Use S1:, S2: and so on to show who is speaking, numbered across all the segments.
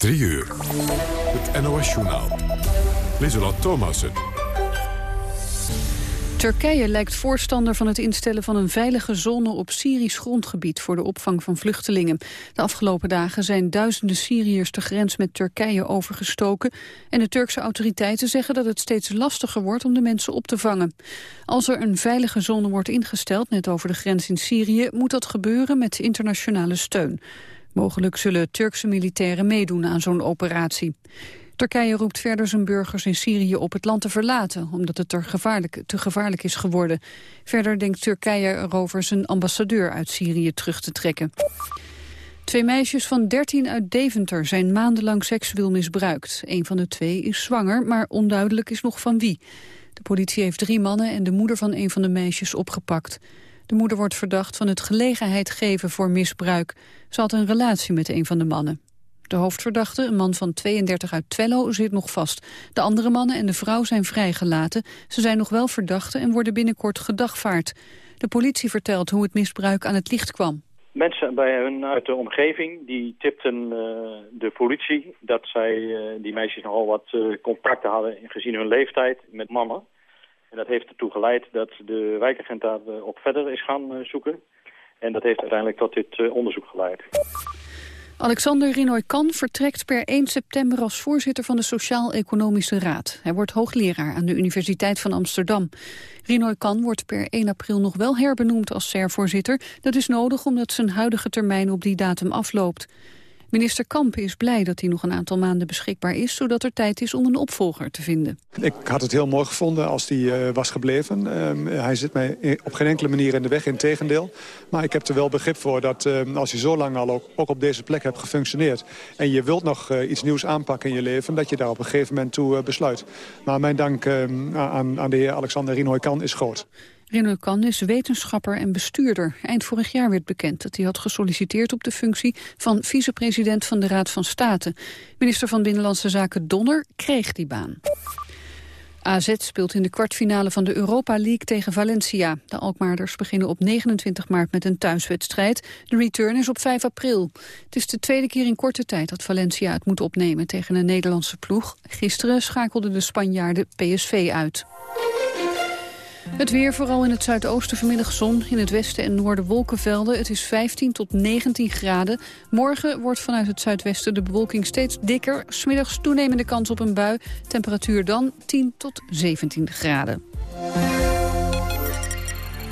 S1: 3 uur. Het NOS-journaal. Lieselot Thomassen.
S2: Turkije lijkt voorstander van het instellen van een veilige zone op Syrisch grondgebied voor de opvang van vluchtelingen. De afgelopen dagen zijn duizenden Syriërs de grens met Turkije overgestoken en de Turkse autoriteiten zeggen dat het steeds lastiger wordt om de mensen op te vangen. Als er een veilige zone wordt ingesteld, net over de grens in Syrië, moet dat gebeuren met internationale steun. Mogelijk zullen Turkse militairen meedoen aan zo'n operatie. Turkije roept verder zijn burgers in Syrië op het land te verlaten... omdat het er gevaarlijk, te gevaarlijk is geworden. Verder denkt Turkije erover zijn ambassadeur uit Syrië terug te trekken. Twee meisjes van 13 uit Deventer zijn maandenlang seksueel misbruikt. Een van de twee is zwanger, maar onduidelijk is nog van wie. De politie heeft drie mannen en de moeder van een van de meisjes opgepakt. De moeder wordt verdacht van het gelegenheid geven voor misbruik. Ze had een relatie met een van de mannen. De hoofdverdachte, een man van 32 uit Twello, zit nog vast. De andere mannen en de vrouw zijn vrijgelaten. Ze zijn nog wel verdachten en worden binnenkort gedagvaard. De politie vertelt hoe het misbruik aan het licht kwam.
S3: Mensen bij hun uit de omgeving die tipten uh, de politie dat zij, uh, die meisjes nogal wat uh, contacten hadden gezien hun leeftijd met mannen. En dat heeft ertoe geleid dat de wijkagent daar op verder is gaan zoeken. En dat heeft uiteindelijk tot dit onderzoek geleid.
S2: Alexander Rinoy Kan vertrekt per 1 september als voorzitter van de Sociaal-Economische Raad. Hij wordt hoogleraar aan de Universiteit van Amsterdam. Rinoy Kan wordt per 1 april nog wel herbenoemd als SER-voorzitter. Dat is nodig omdat zijn huidige termijn op die datum afloopt. Minister Kamp is blij dat hij nog een aantal maanden beschikbaar is... zodat er tijd is om een opvolger te vinden.
S4: Ik had het heel mooi gevonden als hij uh, was gebleven. Uh, hij zit mij op geen enkele manier in de weg, in tegendeel. Maar ik heb er wel begrip voor dat uh, als je zo lang al ook, op deze plek hebt gefunctioneerd... en je wilt nog eh, iets nieuws aanpakken in je leven... dat je daar op een gegeven moment toe besluit. Maar mijn dank aan, aan de heer Alexander Rinoy Kan is groot.
S2: Rino Kan is wetenschapper en bestuurder. Eind vorig jaar werd bekend dat hij had gesolliciteerd op de functie van vicepresident van de Raad van State. Minister van Binnenlandse Zaken Donner kreeg die baan. AZ speelt in de kwartfinale van de Europa League tegen Valencia. De Alkmaarders beginnen op 29 maart met een thuiswedstrijd. De return is op 5 april. Het is de tweede keer in korte tijd dat Valencia het moet opnemen tegen een Nederlandse ploeg. Gisteren schakelden de Spanjaarden PSV uit. Het weer, vooral in het zuidoosten vanmiddag zon. In het westen en noorden wolkenvelden. Het is 15 tot 19 graden. Morgen wordt vanuit het zuidwesten de bewolking steeds dikker. Smiddags toenemende kans op een bui. Temperatuur dan 10 tot 17 graden.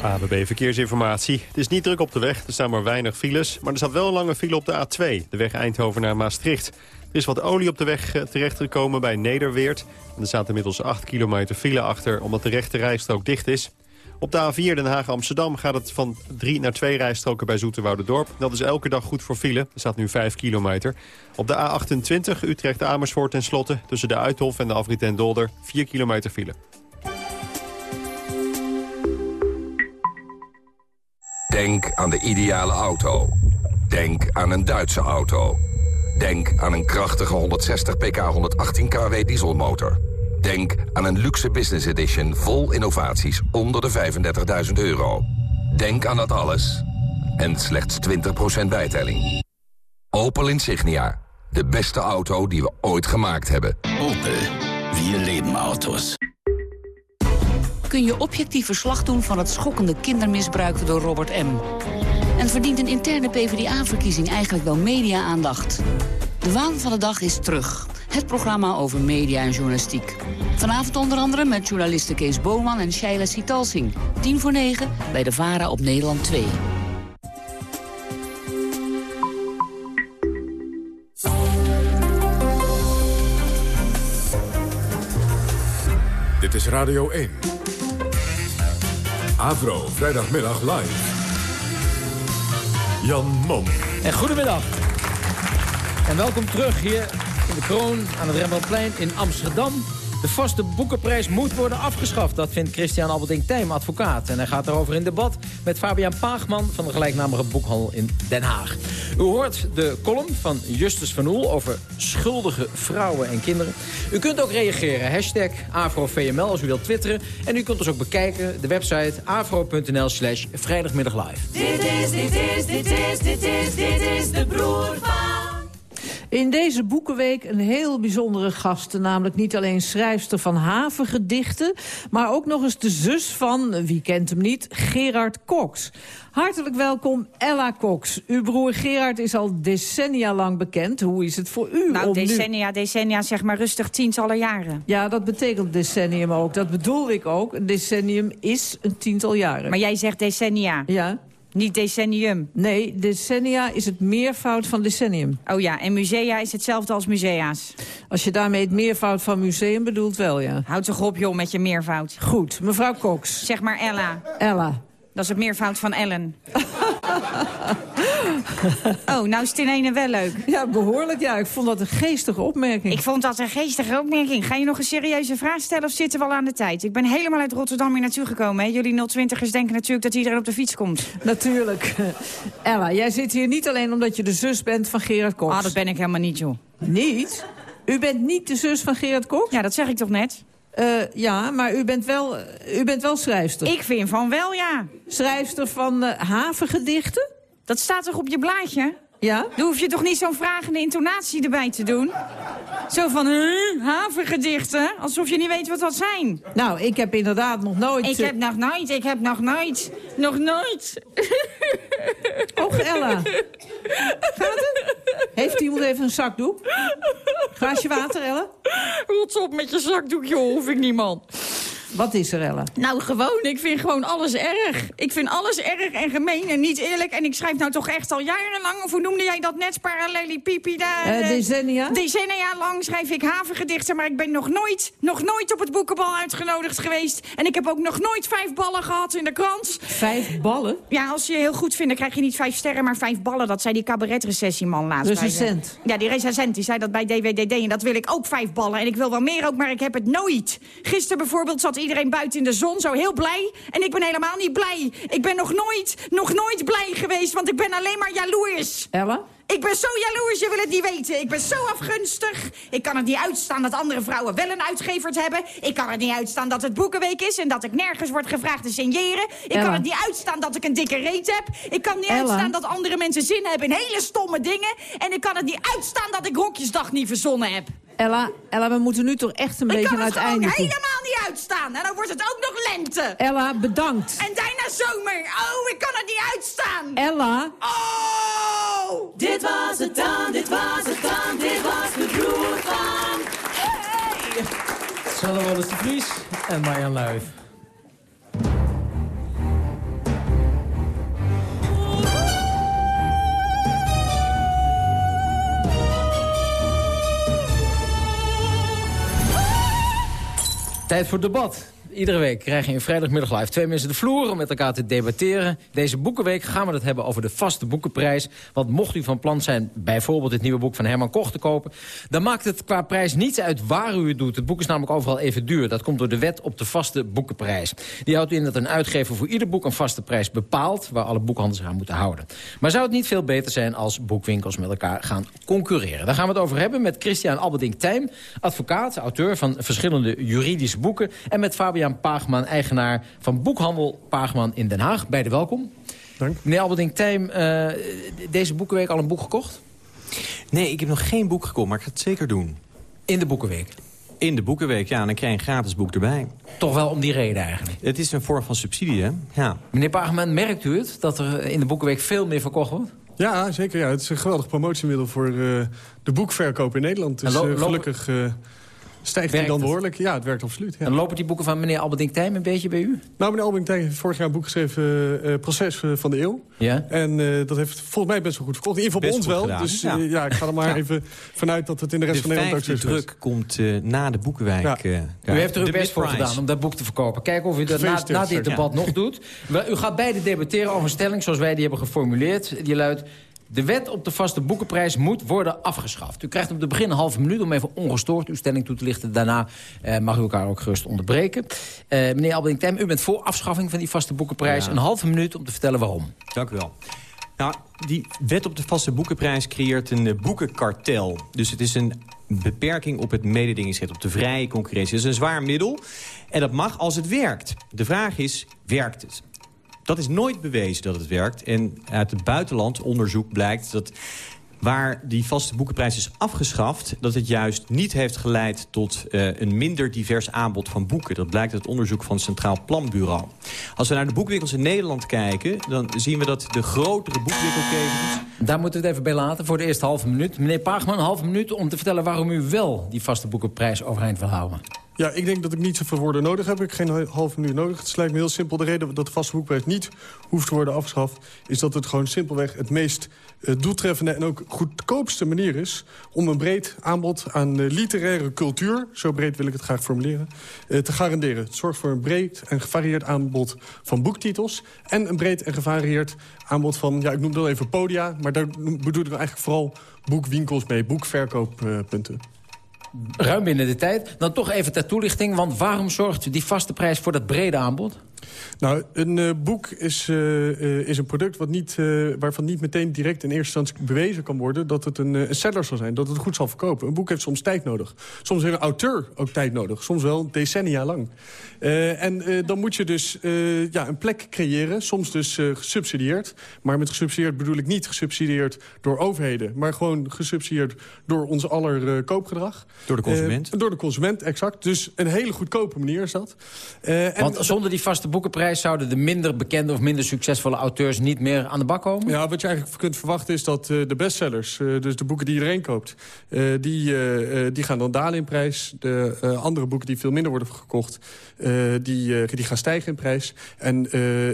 S5: ABB Verkeersinformatie. Het is niet druk op de weg, er staan maar weinig files. Maar er staat wel een lange file op de A2, de weg Eindhoven naar Maastricht. Er is wat olie op de weg eh, terechtgekomen bij Nederweert. En er staat inmiddels 8 kilometer file achter, omdat de rechte rijstrook dicht is. Op de A4 Den Haag-Amsterdam gaat het van 3 naar 2 rijstroken bij Dorp. Dat is elke dag goed voor file. Er staat nu 5 kilometer. Op de A28 Utrecht-Amersfoort en Slotten... tussen de Uithof en de afrit en Dolder 4 kilometer file.
S6: Denk aan de ideale auto. Denk aan een Duitse auto. Denk aan een krachtige 160 pk 118 kW dieselmotor. Denk aan een luxe business edition vol innovaties onder de 35.000 euro. Denk aan dat alles. En slechts 20% bijtelling. Opel Insignia. De beste auto die we ooit gemaakt hebben.
S7: Opel. Vier leven auto's.
S8: Kun je objectief verslag doen van het schokkende kindermisbruik door Robert M. En verdient een interne PvdA-verkiezing eigenlijk wel media-aandacht? De waan van de dag is terug. Het programma over media en journalistiek. Vanavond onder andere met journalisten Kees Boman en Shaila Sitalsing. 10 voor 9 bij de VARA op Nederland 2.
S1: Dit is Radio 1. Avro, vrijdagmiddag live. Jan Mom.
S9: En goedemiddag. En welkom terug hier in de Kroon aan het Rembrandtplein in Amsterdam. De vaste boekenprijs moet worden afgeschaft. Dat vindt Christian Albertink Tijm, advocaat. En hij gaat daarover in debat met Fabian Paagman... van de gelijknamige boekhandel in Den Haag. U hoort de column van Justus van Oel over schuldige vrouwen en kinderen. U kunt ook reageren. Hashtag AfroVML als u wilt twitteren. En u kunt ons ook bekijken. De website afro.nl slash vrijdagmiddag live.
S10: Dit is, dit is, dit is, dit is, dit is de broer van... In deze Boekenweek een heel bijzondere gast. Namelijk niet alleen schrijfster van havengedichten... maar ook nog eens de zus van, wie kent hem niet, Gerard Cox. Hartelijk welkom, Ella Cox. Uw broer Gerard is al decennia lang bekend. Hoe is het voor u?
S11: Nou,
S10: om
S11: decennia,
S10: nu...
S11: decennia, zeg maar rustig tientallen jaren.
S10: Ja, dat betekent decennium ook. Dat bedoel ik ook. Een decennium is een tiental jaren.
S11: Maar jij zegt decennia.
S10: Ja.
S11: Niet decennium.
S10: Nee, decennia is het meervoud van decennium.
S11: Oh ja, en musea is hetzelfde als musea's.
S10: Als je daarmee het meervoud van museum bedoelt, wel ja.
S11: Houd toch op, joh, met je meervoud.
S10: Goed, mevrouw Cox.
S11: Zeg maar Ella.
S10: Ella.
S11: Dat is het meervoud van Ellen. oh, nou is het in ene wel leuk.
S10: Ja, behoorlijk. Ja, ik vond dat een geestige opmerking.
S11: Ik vond dat een geestige opmerking. Ga je nog een serieuze vraag stellen of zitten we al aan de tijd? Ik ben helemaal uit Rotterdam hier naartoe gekomen. Hè? Jullie 020ers denken natuurlijk dat iedereen op de fiets komt.
S10: Natuurlijk. Ella, jij zit hier niet alleen omdat je de zus bent van Gerard Cox.
S11: Ah, dat ben ik helemaal niet, joh.
S10: Niet? U bent niet de zus van Gerard Cox?
S11: Ja, dat zeg ik toch net?
S10: Uh, ja, maar u bent, wel, u bent wel schrijfster.
S11: Ik vind van wel, ja.
S10: Schrijfster van uh, havengedichten?
S11: Dat staat toch op je blaadje?
S10: Ja?
S11: Dan hoef je toch niet zo'n vragende intonatie erbij te doen? Zo van, huh, havengedichten? Alsof je niet weet wat dat zijn.
S10: Nou, ik heb inderdaad nog nooit...
S11: Ik heb nog nooit, ik heb nog nooit, nog nooit.
S10: Och, Ella. Gaat het? Heeft iemand even een zakdoek? Glaasje water, Ella?
S11: Rots op met je zakdoek, joh, hoef ik niemand.
S10: Wat is er?
S11: Nou, gewoon. Ik vind gewoon alles erg. Ik vind alles erg en gemeen en niet eerlijk. En ik schrijf nou toch echt al jarenlang, of hoe noemde jij dat net? Parallelipipi daar.
S10: Uh, decennia?
S11: Decennia lang schrijf ik havengedichten, maar ik ben nog nooit, nog nooit op het boekenbal uitgenodigd geweest. En ik heb ook nog nooit vijf ballen gehad in de krant.
S10: Vijf ballen?
S11: Ja, als je je heel goed vindt, dan krijg je niet vijf sterren, maar vijf ballen. Dat zei die cabaretrecessieman laatst.
S10: Recensent?
S11: Ja, die recensent, die zei dat bij DWDD. En dat wil ik ook vijf ballen. En ik wil wel meer ook, maar ik heb het nooit. Gisteren bijvoorbeeld zat iedereen buiten in de zon, zo heel blij. En ik ben helemaal niet blij. Ik ben nog nooit, nog nooit blij geweest, want ik ben alleen maar jaloers.
S10: Ella?
S11: Ik ben zo jaloers, je wil het niet weten. Ik ben zo afgunstig. Ik kan het niet uitstaan dat andere vrouwen wel een uitgever hebben. Ik kan het niet uitstaan dat het boekenweek is... en dat ik nergens word gevraagd te signeren. Ik
S10: Ella.
S11: kan het niet uitstaan dat ik een dikke reet heb. Ik kan niet
S10: Ella.
S11: uitstaan dat andere mensen zin hebben in hele stomme dingen. En ik kan het niet uitstaan dat ik Rokjesdag niet verzonnen heb.
S10: Ella, Ella, we moeten nu toch echt een
S11: Ik
S10: beetje
S11: kan
S10: naar
S11: het
S10: het
S11: gewoon
S10: einde toe.
S11: helemaal niet uitstaan. En dan wordt het ook nog lente.
S10: Ella, bedankt.
S11: En daarna zomer. Oh, ik kan het niet uitstaan.
S10: Ella.
S11: Oh!
S12: Dit was het dan, dit was het dan, dit was de broer van...
S11: Hey!
S9: Sanne Wallis de Vries en Marjan Luif. Tijd voor debat. Iedere week krijg je in vrijdagmiddag live twee mensen de vloer om met elkaar te debatteren. Deze boekenweek gaan we het hebben over de vaste boekenprijs. Want mocht u van plan zijn bijvoorbeeld het nieuwe boek van Herman Koch te kopen... dan maakt het qua prijs niets uit waar u het doet. Het boek is namelijk overal even duur. Dat komt door de wet op de vaste boekenprijs. Die houdt in dat een uitgever voor ieder boek een vaste prijs bepaalt... waar alle boekhandels aan moeten houden. Maar zou het niet veel beter zijn als boekwinkels met elkaar gaan concurreren? Daar gaan we het over hebben met Christian Alberding Tijm... advocaat, auteur van verschillende juridische boeken... en met Fabian Paagman, eigenaar van boekhandel Paagman in Den Haag. Beide welkom.
S13: Dank.
S9: Meneer Alberding Tijm, eh, deze boekenweek al een boek gekocht?
S13: Nee, ik heb nog geen boek gekocht, maar ik ga het zeker doen.
S9: In de boekenweek?
S13: In de boekenweek, ja. En dan krijg je een gratis boek erbij.
S9: Toch wel om die reden eigenlijk?
S13: Het is een vorm van subsidie, hè? Ja.
S9: Meneer Paagman, merkt u het? Dat er in de boekenweek veel meer verkocht wordt?
S14: Ja, zeker. Ja. Het is een geweldig promotiemiddel voor eh, de boekverkoop in Nederland. Dus
S9: lopen-
S14: gelukkig eh, stijgt die
S9: Werkt
S14: dan
S9: het?
S14: behoorlijk. Ja, het werkt absoluut. Ja.
S9: En lopen die boeken van meneer Alberding Tijm een beetje bij u?
S14: Nou, meneer Albing heeft vorig jaar een boek geschreven... eh, Proces eh, van de Eeuw.
S9: Ja.
S14: En eh, dat heeft volgens mij best wel goed verkocht. In ieder geval
S13: Best
S14: bij ons
S13: goed
S14: wel.
S13: gedaan.
S14: Dus eh,
S13: Ja.
S14: ja. ik ga er maar
S13: Ja.
S14: even vanuit dat het in de rest
S13: De
S14: van Nederland ook zo is.
S13: druk komt eh, na de Boekenwijk. Eh.
S9: U heeft er uw
S13: De
S9: best voor gedaan om dat boek te verkopen. Kijk of u dat na, na dit debat nog doet. Wel, U gaat beide debatteren over een stelling zoals wij die hebben geformuleerd. Die luidt... De wet op de vaste boekenprijs moet worden afgeschaft. U krijgt op het begin een halve minuut om even ongestoord uw stelling toe te lichten. Daarna eh, mag u elkaar ook gerust onderbreken. Eh, meneer Albering Tem, u bent voor afschaffing van die vaste boekenprijs.
S13: Ja.
S9: Een halve minuut om te vertellen waarom.
S13: Dank u wel. Nou, die wet op de vaste boekenprijs creëert een eh, boekenkartel. Dus het is een beperking op het mededingingsrecht, op de vrije concurrentie. Dat is een zwaar middel en dat mag als het werkt. De vraag is, werkt het? Dat is nooit bewezen dat het werkt. En uit het buitenland onderzoek blijkt dat waar die vaste boekenprijs is afgeschaft... dat het juist niet heeft geleid tot uh, een minder divers aanbod van boeken. Dat blijkt uit onderzoek van het Centraal Planbureau. Als we naar de boekwinkels in Nederland kijken... dan zien we dat de grotere boekwinkelketens...
S9: Daar moeten we het even bij laten voor de eerste halve minuut. Meneer Paagman, een halve minuut om te vertellen waarom u wel die vaste boekenprijs overeind wil houden.
S14: Ja, ik denk dat ik niet zoveel woorden nodig heb. Ik heb geen half minuut nodig. Het lijkt me heel simpel. De reden dat de vaste boekprijs niet hoeft te worden afgeschaft... is dat het gewoon simpelweg het meest uh, doeltreffende... en ook goedkoopste manier is... om een breed aanbod aan uh, literaire cultuur... zo breed wil ik het graag formuleren... Uh, te garanderen. Het zorgt voor een breed en gevarieerd aanbod van boektitels... en een breed en gevarieerd aanbod van... ja, ik noem dat even podia... maar daar bedoel ik eigenlijk vooral boekwinkels mee... boekverkooppunten
S9: ruim binnen de tijd. Dan toch even ter toelichting, want waarom zorgt die vaste prijs voor dat brede aanbod?
S14: Nou, een uh, boek is, uh, uh, is een product wat niet, waarvan niet meteen direct in eerste instantie bewezen kan worden... dat het een, een seller zal zijn, dat het goed zal verkopen. Een boek heeft soms tijd nodig. Soms heeft een auteur ook tijd nodig. Soms wel decennia lang. en dan moet je dus ja, een plek creëren, soms dus gesubsidieerd. Maar met gesubsidieerd bedoel ik niet gesubsidieerd door overheden... maar gewoon gesubsidieerd door ons aller koopgedrag.
S13: Door de consument?
S14: door de consument, exact. Dus een hele goedkope manier is dat.
S9: Want en, zonder die vaste boekenprijs... zouden de minder bekende of minder succesvolle auteurs niet meer aan de bak komen?
S14: Ja, wat je eigenlijk kunt verwachten is dat uh, de bestsellers... Uh, dus de boeken die iedereen koopt, uh, die, die gaan dan dalen in prijs. De andere boeken die veel minder worden gekocht, die, die gaan stijgen in prijs. En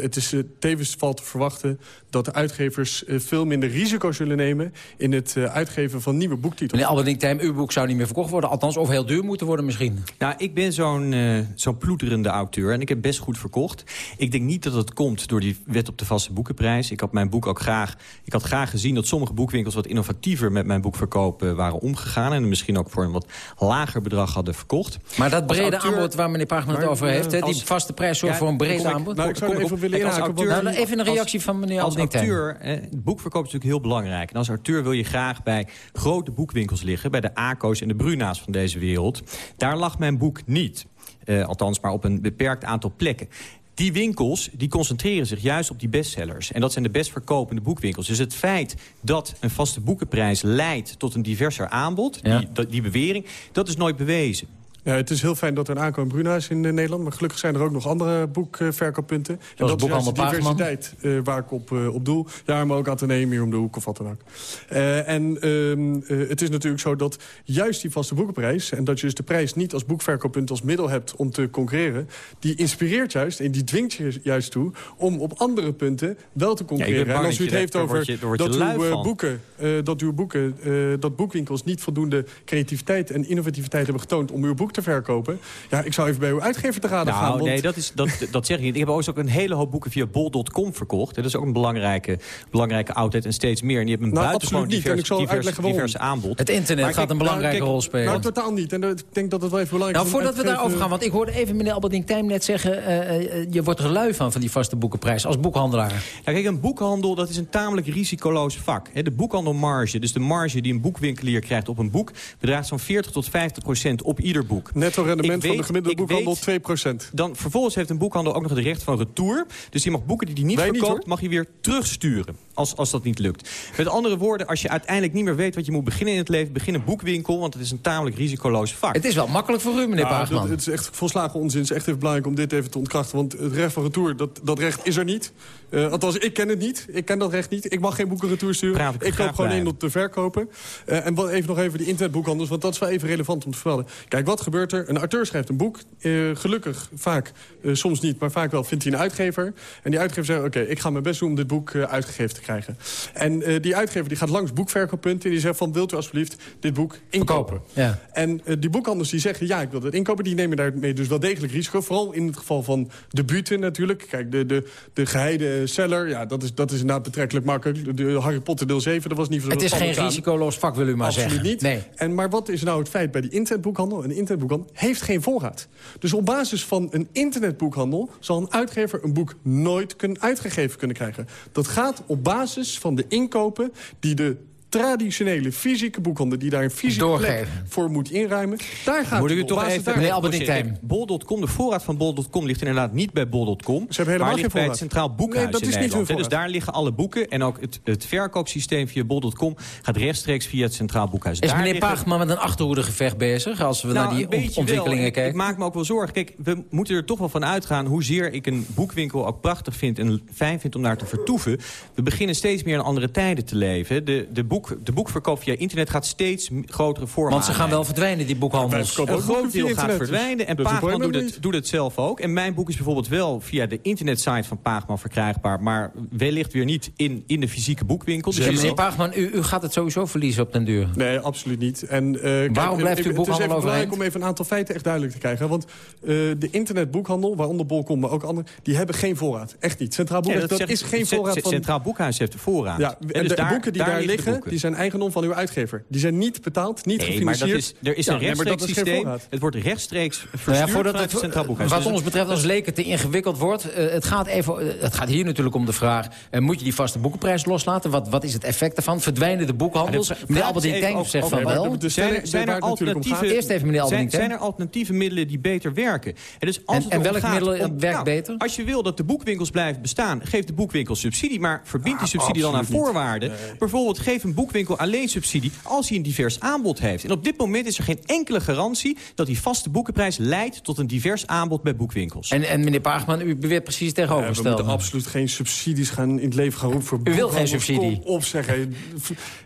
S14: het is tevens valt te verwachten dat de uitgevers veel minder risico zullen nemen... in het uitgeven van nieuwe boektitels.
S9: Meneer Tijm, uw boek zou niet meer verkocht worden. Althans, of heel duur moeten worden misschien.
S13: Nou, ik ben zo'n zo'n ploeterende auteur en ik heb best goed verkocht. Ik denk niet dat het komt door die wet op de vaste boekenprijs. Ik had mijn boek ook graag... Ik had graag gezien dat sommige boekwinkels wat innovatiever met mijn boekverkoop uh, waren omgegaan. En misschien ook voor een wat lager bedrag hadden verkocht.
S9: Maar dat brede aanbod waar meneer Pagman het over heeft... Als, die vaste prijs zorgt ja, voor een breed aanbod.
S14: Nou, ik zou even willen inhaken.
S9: Nou, even een reactie van meneer
S13: Als auteur, eh, boekverkoop is natuurlijk heel belangrijk. En als auteur wil je graag bij grote boekwinkels liggen. Bij de ACO's en de Bruna's van deze wereld. Daar lag mijn boek niet. Uh, althans maar op een beperkt aantal plekken. Die winkels die concentreren zich juist op die bestsellers. En dat zijn de best verkopende boekwinkels. Dus het feit dat een vaste boekenprijs leidt tot een diverser aanbod... Ja. Die, die bewering, dat is nooit bewezen.
S14: Ja, het is heel fijn dat er een aankomen Bruna in uh, Nederland. Maar gelukkig zijn er ook nog andere boekverkooppunten. En dat is de diversiteit uh, waar ik op, op doel. Ja, maar ook Atheneum hier om de hoek of wat dan ook. en ehm, het is natuurlijk zo dat juist die vaste boekenprijs... en dat je dus de prijs niet als boekverkooppunt als middel hebt om te concurreren... die inspireert juist en die dwingt je juist toe om op andere punten wel te concurreren. Ja, en als u het heeft over je, dat, uw, boeken, dat uw boeken, dat boekwinkels niet voldoende creativiteit en innovativiteit hebben getoond om uw boek te verkopen. Ja, ik zou even bij uw uitgever te raden
S13: nou,
S14: gaan.
S13: Want... Nee, dat, is, dat, dat zeg ik niet. Ik heb ook een hele hoop boeken via bol.com verkocht. Dat is ook een belangrijke, belangrijke oudheid en steeds meer. En die hebben een nou, buitengewoon divers, ik zal divers, divers aanbod.
S9: Het internet gaat een belangrijke
S14: nou,
S9: rol spelen.
S14: Nou, totaal niet. En ik denk dat het wel even belangrijk
S9: is. Nou, voordat we daarover gaan, want ik hoorde even meneer Alberding Tijm net zeggen... Uh, je wordt er lui van, van die vaste boekenprijs, als boekhandelaar.
S13: Ja, kijk, een boekhandel, dat is een tamelijk risicoloos vak. De boekhandelmarge, dus de marge die een boekwinkelier krijgt op een boek... bedraagt zo'n 40 tot 50 procent op ieder boek.
S14: Netto rendement van de gemiddelde boekhandel 2%.
S13: Dan vervolgens heeft een boekhandel ook nog het recht van retour. Dus die mag boeken die hij niet Wij verkoopt, niet, mag hij weer terugsturen. Als, als dat niet lukt. Met andere woorden, als je uiteindelijk niet meer weet wat je moet beginnen in het leven... begin een boekwinkel, want het is een tamelijk risicoloos vak.
S9: Het is wel makkelijk voor u, meneer nou,
S14: Het is echt volslagen onzin. Het is echt even belangrijk om dit even te ontkrachten. Want het recht van retour, dat, dat recht is er niet. Uh, althans, ik ken het niet. Ik ken dat recht niet. Ik mag geen boeken retour sturen. ik koop gewoon één om te verkopen. Uh, en wat, even nog even die internetboekhandels, want dat is wel even relevant om te vermelden. Kijk, wat gebeurt er? Een auteur schrijft een boek. Uh, gelukkig, vaak, soms niet, maar vaak wel vindt hij een uitgever. En die uitgever zegt, oké, ik ga mijn best doen om dit boek uitgegeven te krijgen. En die uitgever die gaat langs boekverkooppunten en die zegt van, wilt u alsjeblieft dit boek inkopen?
S9: Ja.
S14: En die boekhandels die zeggen, ja, ik wil dat inkopen. Die nemen daarmee dus wel degelijk risico. Vooral in het geval van debuten natuurlijk. Kijk, de, de, de geheide seller, ja, dat is, dat is inderdaad betrekkelijk makkelijk. De Harry Potter deel 7, dat was niet
S9: zo Het is geen risicoloos vak, wil u maar
S14: Absoluut
S9: zeggen.
S14: niet.
S9: Nee.
S14: En, maar wat is nou het feit bij die internetboekhandel? Een internetboekhandel heeft geen voorraad. Dus op basis van een internetboekhandel... zal een uitgever een boek nooit kunnen uitgegeven kunnen krijgen. Dat gaat op basis van de inkopen die de traditionele fysieke boekhandel... die daar een fysieke plek voor moet inruimen. Daar gaat
S13: Moet
S14: het
S13: u toch even...
S9: Meneer Albert
S13: Bol.com, de voorraad van Bol.com ligt inderdaad niet bij Bol.com.
S14: Ze hebben helemaal
S13: maar
S14: geen
S13: bij het. Centraal Boekhuis
S14: Nee, dat
S13: in
S14: is niet hun
S13: Nederland. Dus daar liggen alle boeken. En ook het, het verkoopsysteem via Bol.com gaat rechtstreeks via het Centraal Boekhuis.
S9: Is
S13: Daar
S9: meneer
S13: liggen-
S9: Paagman met een achterhoedegevecht bezig... als we
S13: Nou,
S9: naar die ont- ontwikkelingen
S13: wel. Ik-
S9: kijken?
S13: Ik maak me ook wel zorgen. Kijk, we moeten er toch wel van uitgaan... hoezeer ik een boekwinkel ook prachtig vind en fijn vind om daar te vertoeven. We beginnen steeds meer in andere tijden te leven. De, de, boek, de boekverkoop via internet gaat steeds grotere vormen
S9: Want ze gaan wel verdwijnen, die boekhandels.
S13: Een groot deel gaat verdwijnen en Paagman doet het, doet het zelf ook. En mijn boek is bijvoorbeeld wel via de internetsite van Paagman verkrijgbaar... maar wellicht weer niet in, in de fysieke boekwinkel. Dus
S9: meneer Paagman, u, u gaat het sowieso verliezen op den duur.
S14: Nee, absoluut niet. En, eh, kijk,
S9: Waarom blijft uw
S14: Het
S9: boekhandel
S14: is even belangrijk om even een aantal feiten echt duidelijk te krijgen. Want eh, de internetboekhandel, waaronder Bol.com, maar ook anderen... die hebben geen voorraad. Echt niet. Centraal
S13: Ja,
S14: Boekhuis, dat,
S13: zegt-
S14: is geen
S13: het
S14: voorraad
S13: het
S14: van...
S13: Centraal Boekhuis heeft de voorraad.
S14: Ja, en
S13: dus
S14: de
S13: daar-
S14: boeken die daar,
S13: liggen.
S14: Die zijn eigendom van uw uitgever. Die zijn niet betaald, niet
S13: Nee, maar dat
S14: gefinancierd.
S13: is, er is
S14: Ja,
S13: een
S14: nee, dat
S13: rechtstreeks
S14: is
S13: systeem. Het wordt rechtstreeks verstuurd
S9: Nou ja, voordat
S13: het Centraal Boekhuis.
S9: Wat
S13: Dus
S9: ons betreft als leken te ingewikkeld wordt... eh, het, gaat even, eh, het gaat hier natuurlijk om de vraag... eh, moet je die vaste boekenprijs loslaten? Wat, wat is het effect daarvan? Verdwijnen de boekhandels?
S13: Ja,
S9: meneer zegt van wel.
S14: de- de
S13: zijn er, er alternatieve,
S9: Eerst even meneer
S13: zijn, er alternatieve middelen die beter werken? En, dus als
S9: En-
S13: het
S9: en
S13: erom
S9: welk middel werkt
S13: nou,
S9: beter?
S13: Als je wil dat de boekwinkels blijven bestaan, geef de boekwinkels subsidie. Maar verbind die
S14: Ah,
S13: subsidie dan aan voorwaarden. Bijvoorbeeld geef een boekwinkel alleen subsidie als hij een divers aanbod heeft. En op dit moment is er geen enkele garantie dat die vaste boekenprijs leidt tot een divers aanbod bij boekwinkels.
S9: En, en meneer Paagman, u beweert precies het
S14: Ja, we moeten absoluut geen subsidies gaan in het leven gaan roepen voor
S9: U wil geen subsidie?
S14: Kom op, zeg. hé.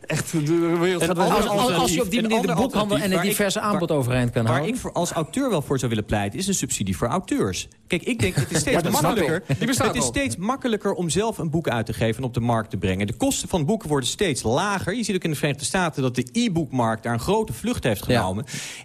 S14: Echt, de wereld gaat wel
S9: als, als, je op die manier de boekhandel en
S13: waar ik-
S9: diverse
S13: waar-
S9: aanbod overeind kan
S13: Waar
S9: houden.
S13: ik voor, als auteur wel voor zou willen pleiten, is een subsidie voor auteurs. Kijk, ik denk het is steeds
S14: Ja, dat
S13: makkelijker. Het is steeds makkelijker om zelf een boek uit te geven en op de markt te brengen. De kosten van boeken worden steeds lager. Je ziet ook in de Verenigde Staten dat de e-bookmarkt daar een grote vlucht heeft genomen.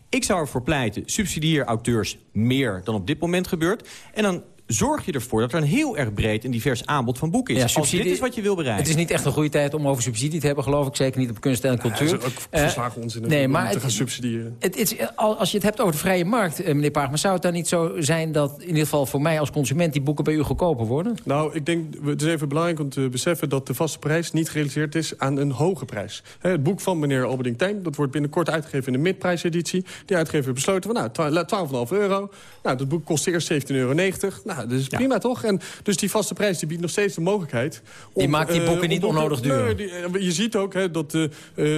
S13: Ik zou ervoor pleiten, subsidieer auteurs meer dan op dit moment gebeurt. En dan zorg je ervoor dat er een heel erg breed en divers aanbod van boeken is.
S9: Ja,
S13: Als dit is wat je wil bereiken.
S9: Het is niet echt een goede tijd om over subsidie te hebben, geloof ik. Zeker niet op kunst en cultuur.
S14: is ook
S9: Eh,
S14: verslagen onzin
S9: Nee,
S14: natuurlijk,
S9: maar
S14: om te
S9: het,
S14: gaan subsidiëren.
S9: het, het is- als je het hebt over de vrije markt, eh, meneer Paagman... zou het dan niet zo zijn dat, in ieder geval voor mij als consument... die boeken bij u goedkoper worden?
S14: Nou, ik denk, het is even belangrijk om te beseffen... dat de vaste prijs niet gerelateerd is aan een hoge prijs. Hè, het boek van meneer Alberding Tijn, dat wordt binnenkort uitgegeven in de midprijseditie. Die uitgever heeft besloten van, nou, twa- 12,5 euro. Nou, dat boek kost eerst 17,90 euro. Nou, dat is prima, toch? En dus die vaste prijs die biedt nog steeds de mogelijkheid... Om,
S9: Die maakt die
S14: eh,
S9: boeken niet onnodig duur.
S14: Eh, je ziet ook hè, dat eh,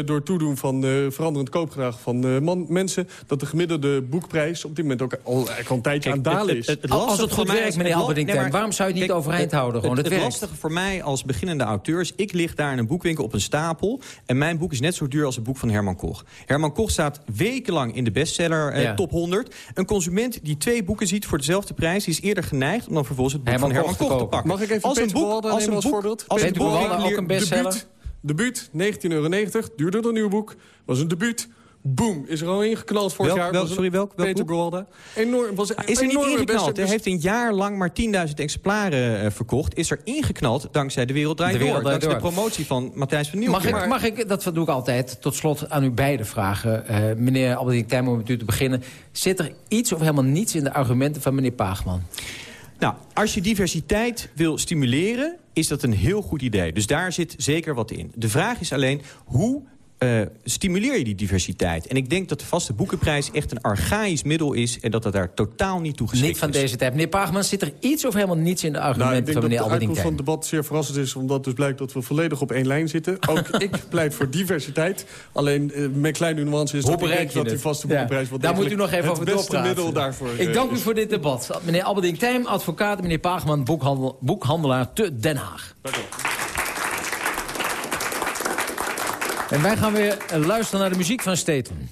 S14: door het toedoen van eh, veranderend koopgedrag van eh, man, mensen... dat de gemiddelde boekprijs op dit moment ook al, een tijdje aan het dalen is.
S9: Als
S13: lastige
S9: het goed werkt, meneer Alberding
S13: nee,
S9: waarom zou je het niet
S13: Kijk,
S9: overeind houden? Gewoon, het,
S13: het, lastige voor mij als beginnende auteur is... ik lig daar in een boekwinkel op een stapel... en mijn boek is net zo duur als het boek van Herman Koch. Herman Koch staat wekenlang in de bestseller eh,
S9: Ja.
S13: top 100. Een consument die twee boeken ziet voor dezelfde prijs... die is eerder geneigd om dan vervolgens het boek
S9: Herman
S13: van Herman
S9: Koch te
S13: Koch te
S9: kopen.
S13: pakken.
S14: Mag ik even
S13: als een boek, als een
S14: als
S13: boek,
S14: voorbeeld?
S13: Als een
S9: Peter
S13: boek
S9: Buwalda,
S13: regulier-
S9: ook een bestseller.
S14: Debuut, debuut 19,99 duurde dat nieuwe boek. Was een debuut. Boom, is er al ingeknald vorig
S13: Welk-
S14: jaar.
S13: welk-
S14: een-
S13: sorry, welk- welk
S14: Peter
S13: boek?
S14: Enorm, was een
S13: Is er niet
S14: enorme
S13: ingeknald. Hij heeft een jaar lang maar 10.000 exemplaren eh, verkocht. Is er ingeknald dankzij De Wereld Draait
S9: De Wereld
S13: Door. De promotie van Matthijs van
S9: Mag
S13: Nieuwkerk.
S9: ik, mag ik, dat doe ik altijd, tot slot aan u beiden vragen. Eh, meneer Alberding Tijn, om met u te beginnen. Zit er iets of helemaal niets in de argumenten van meneer Paagman?
S13: Nou, als je diversiteit wil stimuleren, is dat een heel goed idee. Dus daar zit zeker wat in. De vraag is alleen, hoe eh, stimuleer je die diversiteit? En ik denk dat de vaste boekenprijs echt een archaïsch middel is... en dat dat daar totaal niet toe geschikt
S9: Niet van
S13: is.
S9: deze tijd. Meneer Paagman, zit er iets of helemaal niets in de
S14: Nou,
S9: argumenten
S14: ik denk
S9: van
S14: dat
S9: meneer
S14: de
S9: Alberding
S14: uitkomst van
S9: Tijn?
S14: het debat zeer verrassend is... omdat dus blijkt dat we volledig op één lijn zitten. Ook ik pleit voor diversiteit. Alleen eh, mijn kleine nuance is
S9: Hoe
S14: dat ik denk dat die
S9: het?
S14: vaste
S9: Ja.
S14: boekenprijs... wel
S9: Daar moet u nog even
S14: het
S9: over
S14: beste
S9: doorpraten.
S14: middel daarvoor
S9: Ik
S14: eh,
S9: dank u
S14: is.
S9: voor dit debat. Meneer Alberding Tijm, advocaat. Meneer Paagman, boekhandel, boekhandelaar te Den Haag. En wij gaan weer luisteren naar de muziek van Staten.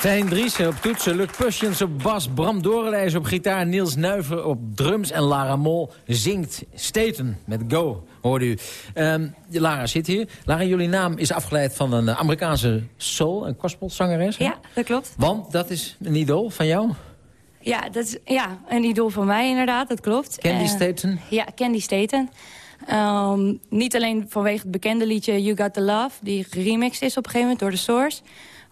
S9: Tijn Driessen op toetsen, Luc Pushjens op bas, Bram Dorenlijs op gitaar... Niels Nuiver op drums en Lara Mol zingt Staten met Go, hoorde u. Ehm, Lara zit hier. Lara, jullie naam is afgeleid van een Amerikaanse soul- en gospelzangeres.
S15: Ja, dat klopt.
S9: Want dat is een idool van jou?
S15: Ja, dat is ja, een idool van mij inderdaad, dat klopt.
S9: Candy
S15: Eh,
S9: Staten?
S15: Ja, Candy Staten. Ehm, niet alleen vanwege het bekende liedje You Got The Love... die geremixed is op een gegeven moment door de Source...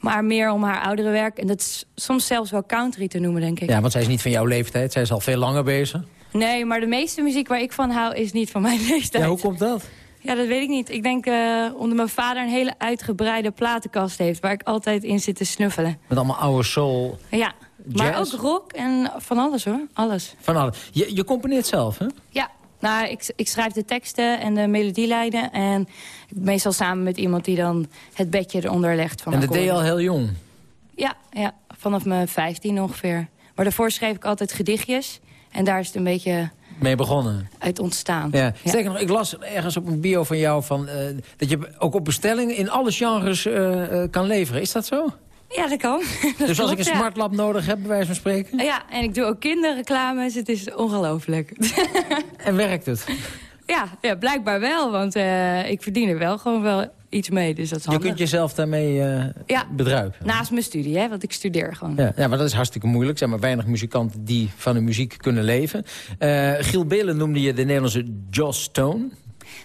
S15: maar meer om haar oudere werk. En dat is soms zelfs wel country te noemen, denk ik.
S9: Ja, want zij is niet van jouw leeftijd. Zij is al veel langer bezig.
S15: Nee, maar de meeste muziek waar ik van hou is niet van mijn leeftijd.
S9: Ja, hoe komt dat?
S15: Ja, dat weet ik niet. Ik denk eh, omdat mijn vader een hele uitgebreide platenkast heeft... waar ik altijd in zit te snuffelen.
S9: Met allemaal oude soul.
S15: Ja, maar ook rock en van alles hoor. Alles.
S9: Van alle. Je, je componeert zelf, hè?
S15: Ja, nou, ik, ik schrijf de teksten en de melodielijnen. En meestal samen met iemand die dan het bedje eronder legt. Van
S9: en dat deed je al heel jong.
S15: Ja, ja, vanaf mijn 15 ongeveer. Maar daarvoor schreef ik altijd gedichtjes. En daar is het een beetje
S9: Mee begonnen.
S15: uit ontstaan.
S9: Ja. Sterker nog, ik las ergens op een bio van jou... Van, eh, dat je ook op bestelling in alle genres eh, eh, kan leveren. Is dat zo?
S15: Ja, dat kan. Dat
S9: dus als ik een
S15: ja.
S9: smartlab nodig heb, bij wijze van spreken...
S15: Ja, en ik doe ook kinderreclames. Het is ongelooflijk.
S9: En werkt het?
S15: ja, ja, blijkbaar wel. Want eh, ik verdien er wel gewoon wel iets mee. Dus dat is
S9: Je
S15: handig.
S9: kunt jezelf daarmee eh
S15: Ja.
S9: bedruipen.
S15: Naast mijn studie, hè, want ik studeer gewoon.
S9: Ja, ja, maar dat is hartstikke moeilijk. Er zijn maar weinig muzikanten die van hun muziek kunnen leven. Eh, Giel Belen noemde je de Nederlandse Joss Stone.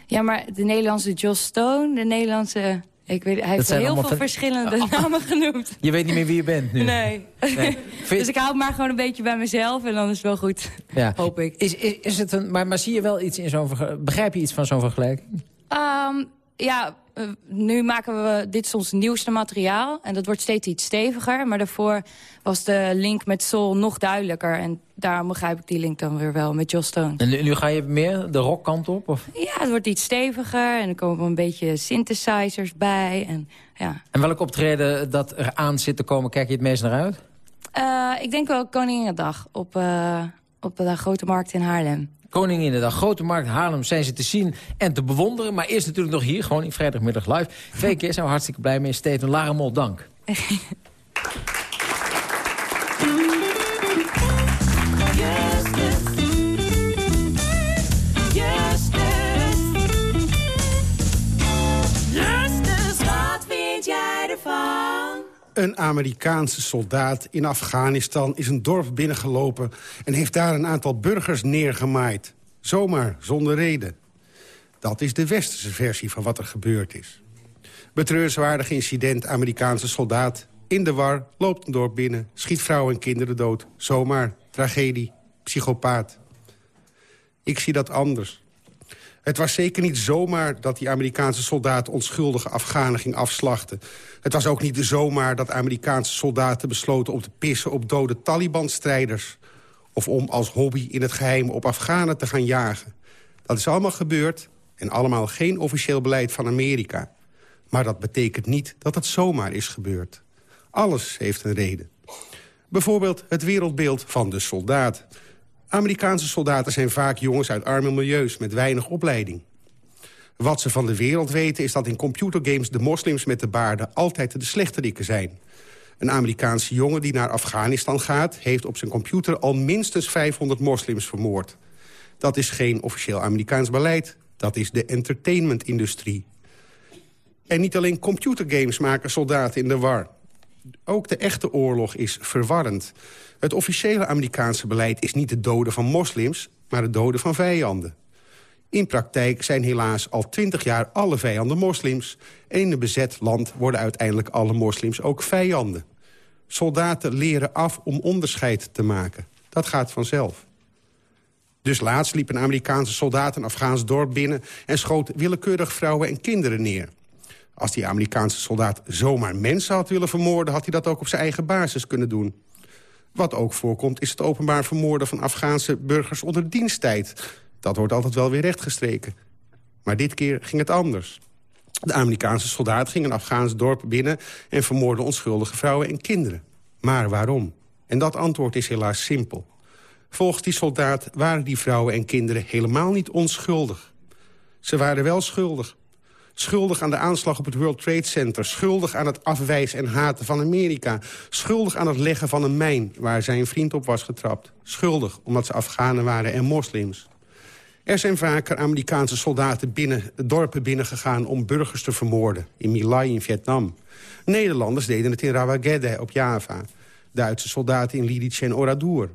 S15: Ja, maar de Nederlandse Joss Stone, de Nederlandse... Ik weet, hij heeft heel veel
S9: van-
S15: verschillende namen genoemd.
S9: Je weet niet meer wie je bent nu.
S15: Nee.
S9: Nee.
S15: dus ik hou het maar gewoon een beetje bij mezelf en dan is het wel goed.
S9: Ja.
S15: Hoop ik.
S9: Is, is, is het een, maar, maar zie je wel iets in zo'n Begrijp je iets van zo'n vergelijking?
S15: Ehm, ja, nu maken we... Dit is ons nieuwste materiaal en dat wordt steeds iets steviger. Maar daarvoor was de link met Soul nog duidelijker. En daarom begrijp ik die link dan weer wel met Joss Stone.
S9: En nu, nu ga je meer de rockkant op? Of?
S15: Ja, het wordt iets steviger en er komen een beetje synthesizers bij. En, ja.
S9: En welk optreden dat er aan zit te komen, kijk je het meest naar uit?
S15: Eh, ik denk wel Koninginnedag op, eh, op de Grote Markt in Haarlem.
S9: Koninginnedag, Grote Markt, Haarlem zijn ze te zien en te bewonderen. Maar eerst natuurlijk nog hier, gewoon in vrijdagmiddag live. Twee keer zijn we hartstikke blij mee. Steven Laramol, dank.
S16: Een Amerikaanse soldaat in Afghanistan is een dorp binnengelopen... en heeft daar een aantal burgers neergemaaid. Zomaar, zonder reden. Dat is de westerse versie van wat er gebeurd is. Betreurenswaardig incident, Amerikaanse soldaat. In de war, loopt een dorp binnen, schiet vrouwen en kinderen dood. Zomaar, tragedie, psychopaat. Ik zie dat anders. Het was zeker niet zomaar dat die Amerikaanse soldaat onschuldige Afghanen ging afslachten. Het was ook niet zomaar dat Amerikaanse soldaten besloten om te pissen op dode Taliban-strijders. Of om als hobby in het geheim op Afghanen te gaan jagen. Dat is allemaal gebeurd en allemaal geen officieel beleid van Amerika. Maar dat betekent niet dat het zomaar is gebeurd. Alles heeft een reden. Bijvoorbeeld het wereldbeeld van de soldaat. Amerikaanse soldaten zijn vaak jongens uit arme milieus met weinig opleiding. Wat ze van de wereld weten is dat in computergames de moslims met de baarden altijd de slechterikken zijn. Een Amerikaanse jongen die naar Afghanistan gaat... heeft op zijn computer al minstens 500 moslims vermoord. Dat is geen officieel Amerikaans beleid. Dat is de entertainmentindustrie. En niet alleen computergames maken soldaten in de war. Ook de echte oorlog is verwarrend. Het officiële Amerikaanse beleid is niet het doden van moslims... maar het doden van vijanden. In praktijk zijn helaas al twintig jaar alle vijanden moslims. En in een bezet land worden uiteindelijk alle moslims ook vijanden. Soldaten leren af om onderscheid te maken. Dat gaat vanzelf. Dus laatst liep een Amerikaanse soldaat een Afghaans dorp binnen... en schoot willekeurig vrouwen en kinderen neer. Als die Amerikaanse soldaat zomaar mensen had willen vermoorden... had hij dat ook op zijn eigen basis kunnen doen. Wat ook voorkomt is het openbaar vermoorden van Afghaanse burgers onder diensttijd. Dat wordt altijd wel weer rechtgestreken. Maar dit keer ging het anders. De Amerikaanse soldaat ging een Afghaans dorp binnen... en vermoordde onschuldige vrouwen en kinderen. Maar waarom? En dat antwoord is helaas simpel. Volgens die soldaat waren die vrouwen en kinderen helemaal niet onschuldig. Ze waren wel schuldig. Schuldig aan de aanslag op het World Trade Center. Schuldig aan het afwijzen en haten van Amerika. Schuldig aan het leggen van een mijn waar zijn vriend op was getrapt. Schuldig omdat ze Afghanen waren en moslims. Er zijn vaker Amerikaanse soldaten binnen, dorpen binnengegaan om burgers te vermoorden. In My Lai in Vietnam. Nederlanders deden het in Rawagede op Java. Duitse soldaten in Lidice en Oradour.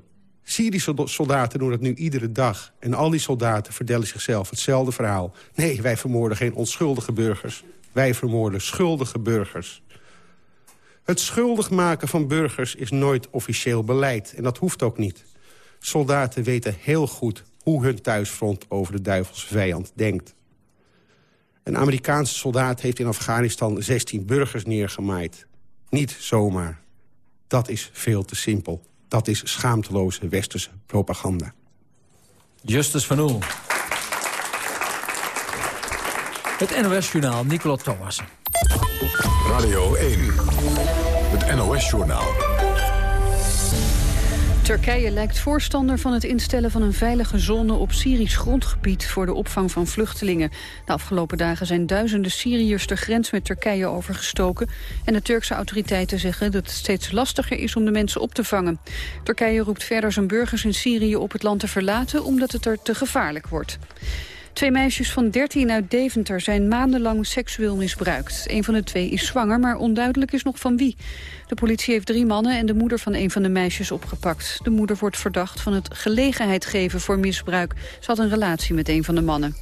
S16: Syrische soldaten doen het nu iedere dag. En al die soldaten vertellen zichzelf hetzelfde verhaal. Nee, wij vermoorden geen onschuldige burgers. Wij vermoorden schuldige burgers. Het schuldig maken van burgers is nooit officieel beleid. En dat hoeft ook niet. Soldaten weten heel goed hoe hun thuisfront over de duivelse vijand denkt. Een Amerikaanse soldaat heeft in Afghanistan 16 burgers neergemaaid. Niet zomaar. Dat is veel te simpel. Dat is schaamteloze westerse propaganda.
S9: Justus van Oel. Het NOS-journaal Nicola Thomas.
S1: Radio 1. Het NOS-journaal.
S2: Turkije lijkt voorstander van het instellen van een veilige zone op Syrisch grondgebied voor de opvang van vluchtelingen. De afgelopen dagen zijn duizenden Syriërs de grens met Turkije overgestoken en de Turkse autoriteiten zeggen dat het steeds lastiger is om de mensen op te vangen. Turkije roept verder zijn burgers in Syrië op het land te verlaten omdat het er te gevaarlijk wordt. Twee meisjes van 13 uit Deventer zijn maandenlang seksueel misbruikt. Een van de twee is zwanger, maar onduidelijk is nog van wie. De politie heeft drie mannen en de moeder van een van de meisjes opgepakt. De moeder wordt verdacht van het gelegenheid geven voor misbruik. Ze had een relatie met een van de mannen.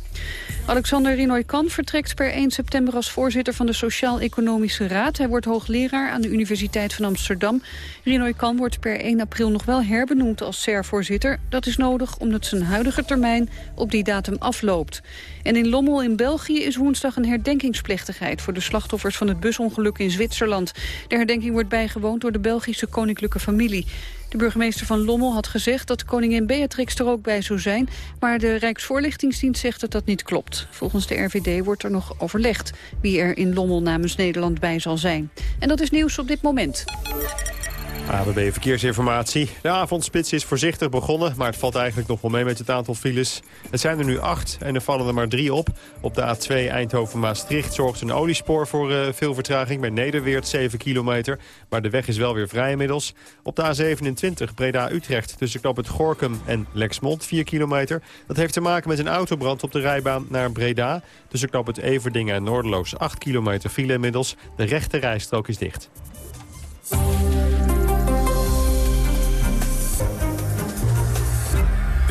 S2: Alexander Rinoy-Kan vertrekt per 1 september als voorzitter van de Sociaal-Economische Raad. Hij wordt hoogleraar aan de Universiteit van Amsterdam. Rinoy-Kan wordt per 1 april nog wel herbenoemd als SER-voorzitter. Dat is nodig omdat zijn huidige termijn op die datum afloopt. En in Lommel in België is woensdag een herdenkingsplechtigheid... voor de slachtoffers van het busongeluk in Zwitserland. De herdenking wordt bijgewoond door de Belgische koninklijke familie. De burgemeester van Lommel had gezegd dat koningin Beatrix er ook bij zou zijn... maar de Rijksvoorlichtingsdienst zegt dat dat niet klopt. Volgens de RVD wordt er nog overlegd wie er in Lommel namens Nederland bij zal zijn. En dat is nieuws op dit moment.
S5: ABB Verkeersinformatie. De avondspits is voorzichtig begonnen, maar het valt eigenlijk nog wel mee met het aantal files. Het zijn er nu acht en er vallen er maar drie op. Op de A2 Eindhoven-Maastricht zorgt een oliespoor voor uh, veel vertraging. Bij Nederweert 7 kilometer, maar de weg is wel weer vrij inmiddels. Op de A27 Breda-Utrecht tussen knap het Gorkum en Lexmond 4 kilometer. Dat heeft te maken met een autobrand op de rijbaan naar Breda. Tussen knap het Everdingen en Noorderloos 8 kilometer file inmiddels. De rechte rijstrook is dicht.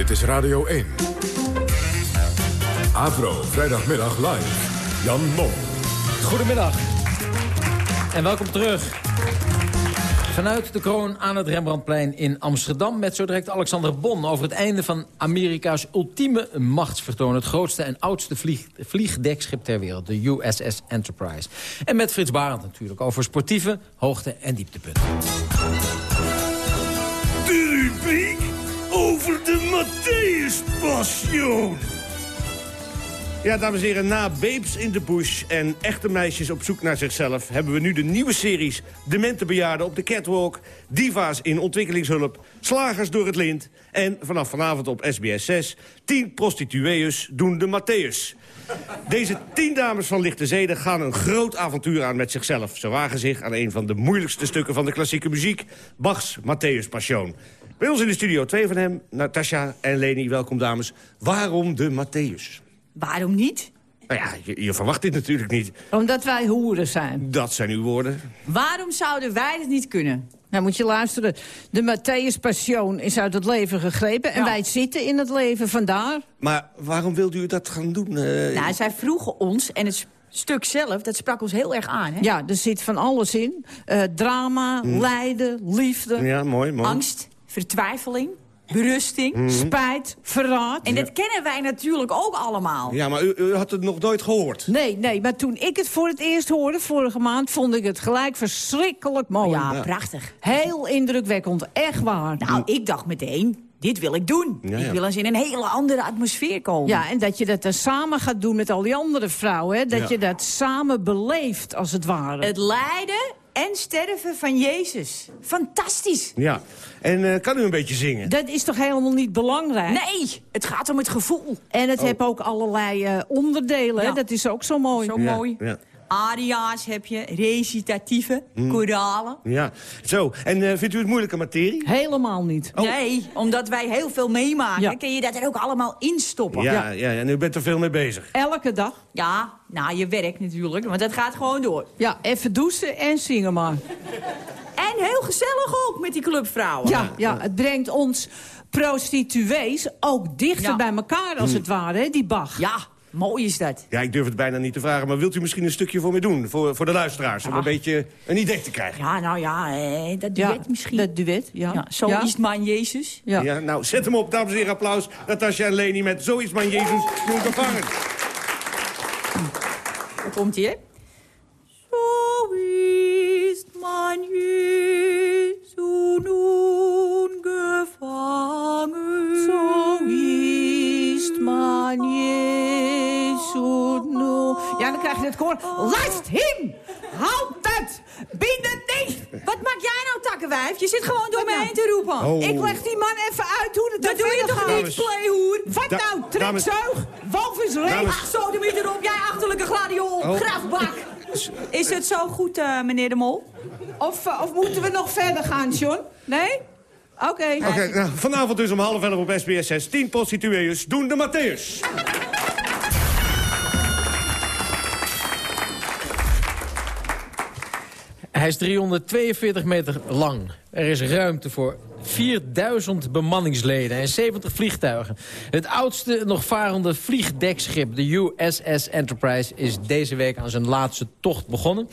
S1: Dit is Radio 1. Avro, vrijdagmiddag live. Jan Mom.
S9: Goedemiddag. En welkom terug. Vanuit de kroon aan het Rembrandtplein in Amsterdam... met zo direct Alexander Bon over het einde van Amerika's ultieme machtsvertoon. Het grootste en oudste vlieg, vliegdekschip ter wereld, de USS Enterprise. En met Frits Barend natuurlijk over sportieve hoogte- en dieptepunten.
S17: De rubriek over de Matthäus Passion. Ja, dames en heren, na Babes in the Bush en echte meisjes op zoek naar zichzelf... hebben we nu de nieuwe series Demente bejaarden op de catwalk... Diva's in ontwikkelingshulp, Slagers door het lint... en vanaf vanavond op SBS 6, 10 prostitueus doen de Matthäus. Deze tien dames van lichte zeden gaan een groot avontuur aan met zichzelf. Ze wagen zich aan een van de moeilijkste stukken van de klassieke muziek... Bach's Matthäus Passion. Bij ons in de studio twee van hem, Natasha en Leni. Welkom, dames. Waarom de Matthäus?
S11: Waarom niet?
S17: Nou ja, je, je, verwacht dit natuurlijk niet.
S10: Omdat wij hoeren zijn.
S17: Dat zijn uw woorden.
S11: Waarom zouden wij het niet kunnen?
S10: Nou, moet je luisteren. De Matthäus Passion is uit het leven gegrepen. En wij zitten in het leven, vandaar.
S17: Maar waarom wilde u dat gaan doen? Uh...
S11: Nou, zij vroegen ons, en het stuk zelf, dat sprak ons heel erg aan. Hè?
S10: Ja, er zit van alles in. Uh, drama, hm. lijden, liefde.
S17: Ja, mooi, mooi.
S11: Angst, vertwijfeling berusting,
S17: Mhm.
S10: spijt, verraad.
S11: En dat kennen wij natuurlijk ook allemaal.
S17: Ja, maar u, u, had het nog nooit gehoord.
S10: Nee, nee, maar toen ik het voor het eerst hoorde, vorige maand... vond ik het gelijk verschrikkelijk mooi.
S11: Ja, prachtig.
S10: Heel indrukwekkend, echt waar.
S11: Nou, ik dacht meteen, dit wil ik doen.
S17: Ja, ja.
S11: Ik wil eens in een hele andere atmosfeer komen.
S10: Ja, en dat je dat dan samen gaat doen met al die andere vrouwen. Hè? Dat
S17: Ja.
S10: je dat samen beleeft, als het ware.
S11: Het lijden en sterven van Jezus. Fantastisch.
S17: Ja. En eh, kan u een beetje zingen?
S10: Dat is toch helemaal niet belangrijk?
S11: Nee, het gaat om het gevoel.
S10: En het
S17: Oh.
S10: heeft ook allerlei eh, onderdelen.
S11: Ja.
S10: Dat is ook zo mooi.
S11: Zo
S17: Ja,
S11: mooi.
S17: Ja.
S11: Aria's heb je, recitatieven,
S17: Hm.
S11: koralen.
S17: ja. Zo, en eh, vindt u het moeilijke materie?
S10: Helemaal niet.
S11: Nee, omdat wij heel veel meemaken,
S10: Ja.
S11: kun je dat er ook allemaal instoppen.
S17: Ja, ja. en u bent er veel mee bezig.
S10: Elke dag.
S11: Ja, nou, je werk natuurlijk, want dat gaat gewoon door.
S10: Ja, even douchen en zingen maar.
S11: En heel gezellig ook met die clubvrouwen.
S10: Ja, ja, het brengt ons prostituees ook dichter
S11: Ja.
S10: bij elkaar, als het ware, hè, die Bach.
S11: Ja, mooi is dat.
S17: Ja, ik durf het bijna niet te vragen, maar wilt u misschien een stukje voor me doen? Voor, voor de luisteraars, om een beetje een idee te krijgen.
S11: Ja, nou ja, eh, dat duet
S10: Ja,
S11: misschien.
S10: Dat duet, ja.
S11: Ja, zo
S10: Ja.
S11: is het man Jezus.
S10: Ja.
S17: Ja, nou, zet hem op, dames en heren, applaus. Natasja en Leni met Zo is mijn Jezus, doen gevangen.
S11: Daar komt hij, hè? Zo is mijn Jezus nun gevangen.
S10: Zo is mijn Jezus nu. Ja, dan krijg je het koor. Lijst hem! Houd het! Binnen dicht!
S11: Wat maak jij nou, takkenwijf? Je zit gewoon door mij heen te roepen.
S17: Oh.
S10: Ik leg die man even uit hoe het
S11: Dat doe je toch
S10: gaat.
S11: niet, playhoer?
S10: Wat
S17: Da-
S10: nou,
S17: dames-
S10: trekzeug? Walvisreep?
S17: Dames-
S11: Ach, zo, de meter op, jij achterlijke gladiool.
S17: Oh.
S11: Grafbak. Is het zo goed, eh, meneer de Mol?
S10: Of, eh, of moeten we nog verder gaan, John? Nee? Oké.
S17: Oké, nou, vanavond dus om half elf op SBS 6. 10 prostitueus doen de Matthäus.
S9: Hij is 342 meter lang. Er is ruimte voor 4000 bemanningsleden en 70 vliegtuigen. Het oudste nog varende vliegdekschip, de USS Enterprise... is deze week aan zijn laatste tocht begonnen.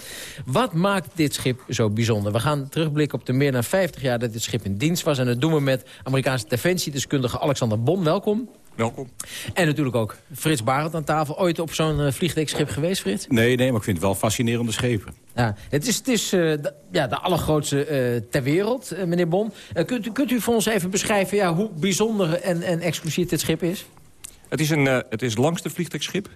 S9: Wat maakt dit schip zo bijzonder? We gaan terugblikken op de meer dan 50 jaar dat dit schip in dienst was. En dat doen we met Amerikaanse defensiedeskundige Alexander Bon. Welkom.
S18: Welkom.
S9: En natuurlijk ook Frits Barend aan tafel. Ooit op zo'n eh, vliegdekschip geweest, Frits?
S18: Nee, nee, maar ik vind het wel fascinerende schepen.
S9: Ja, het is, het is eh, de, ja, de allergrootste eh, ter wereld, meneer Bon. Eh, kunt, u, kunt u voor ons even beschrijven ja, hoe bijzonder en, en exclusief dit schip is?
S18: Het is, een, het is het langste vliegtuigschip.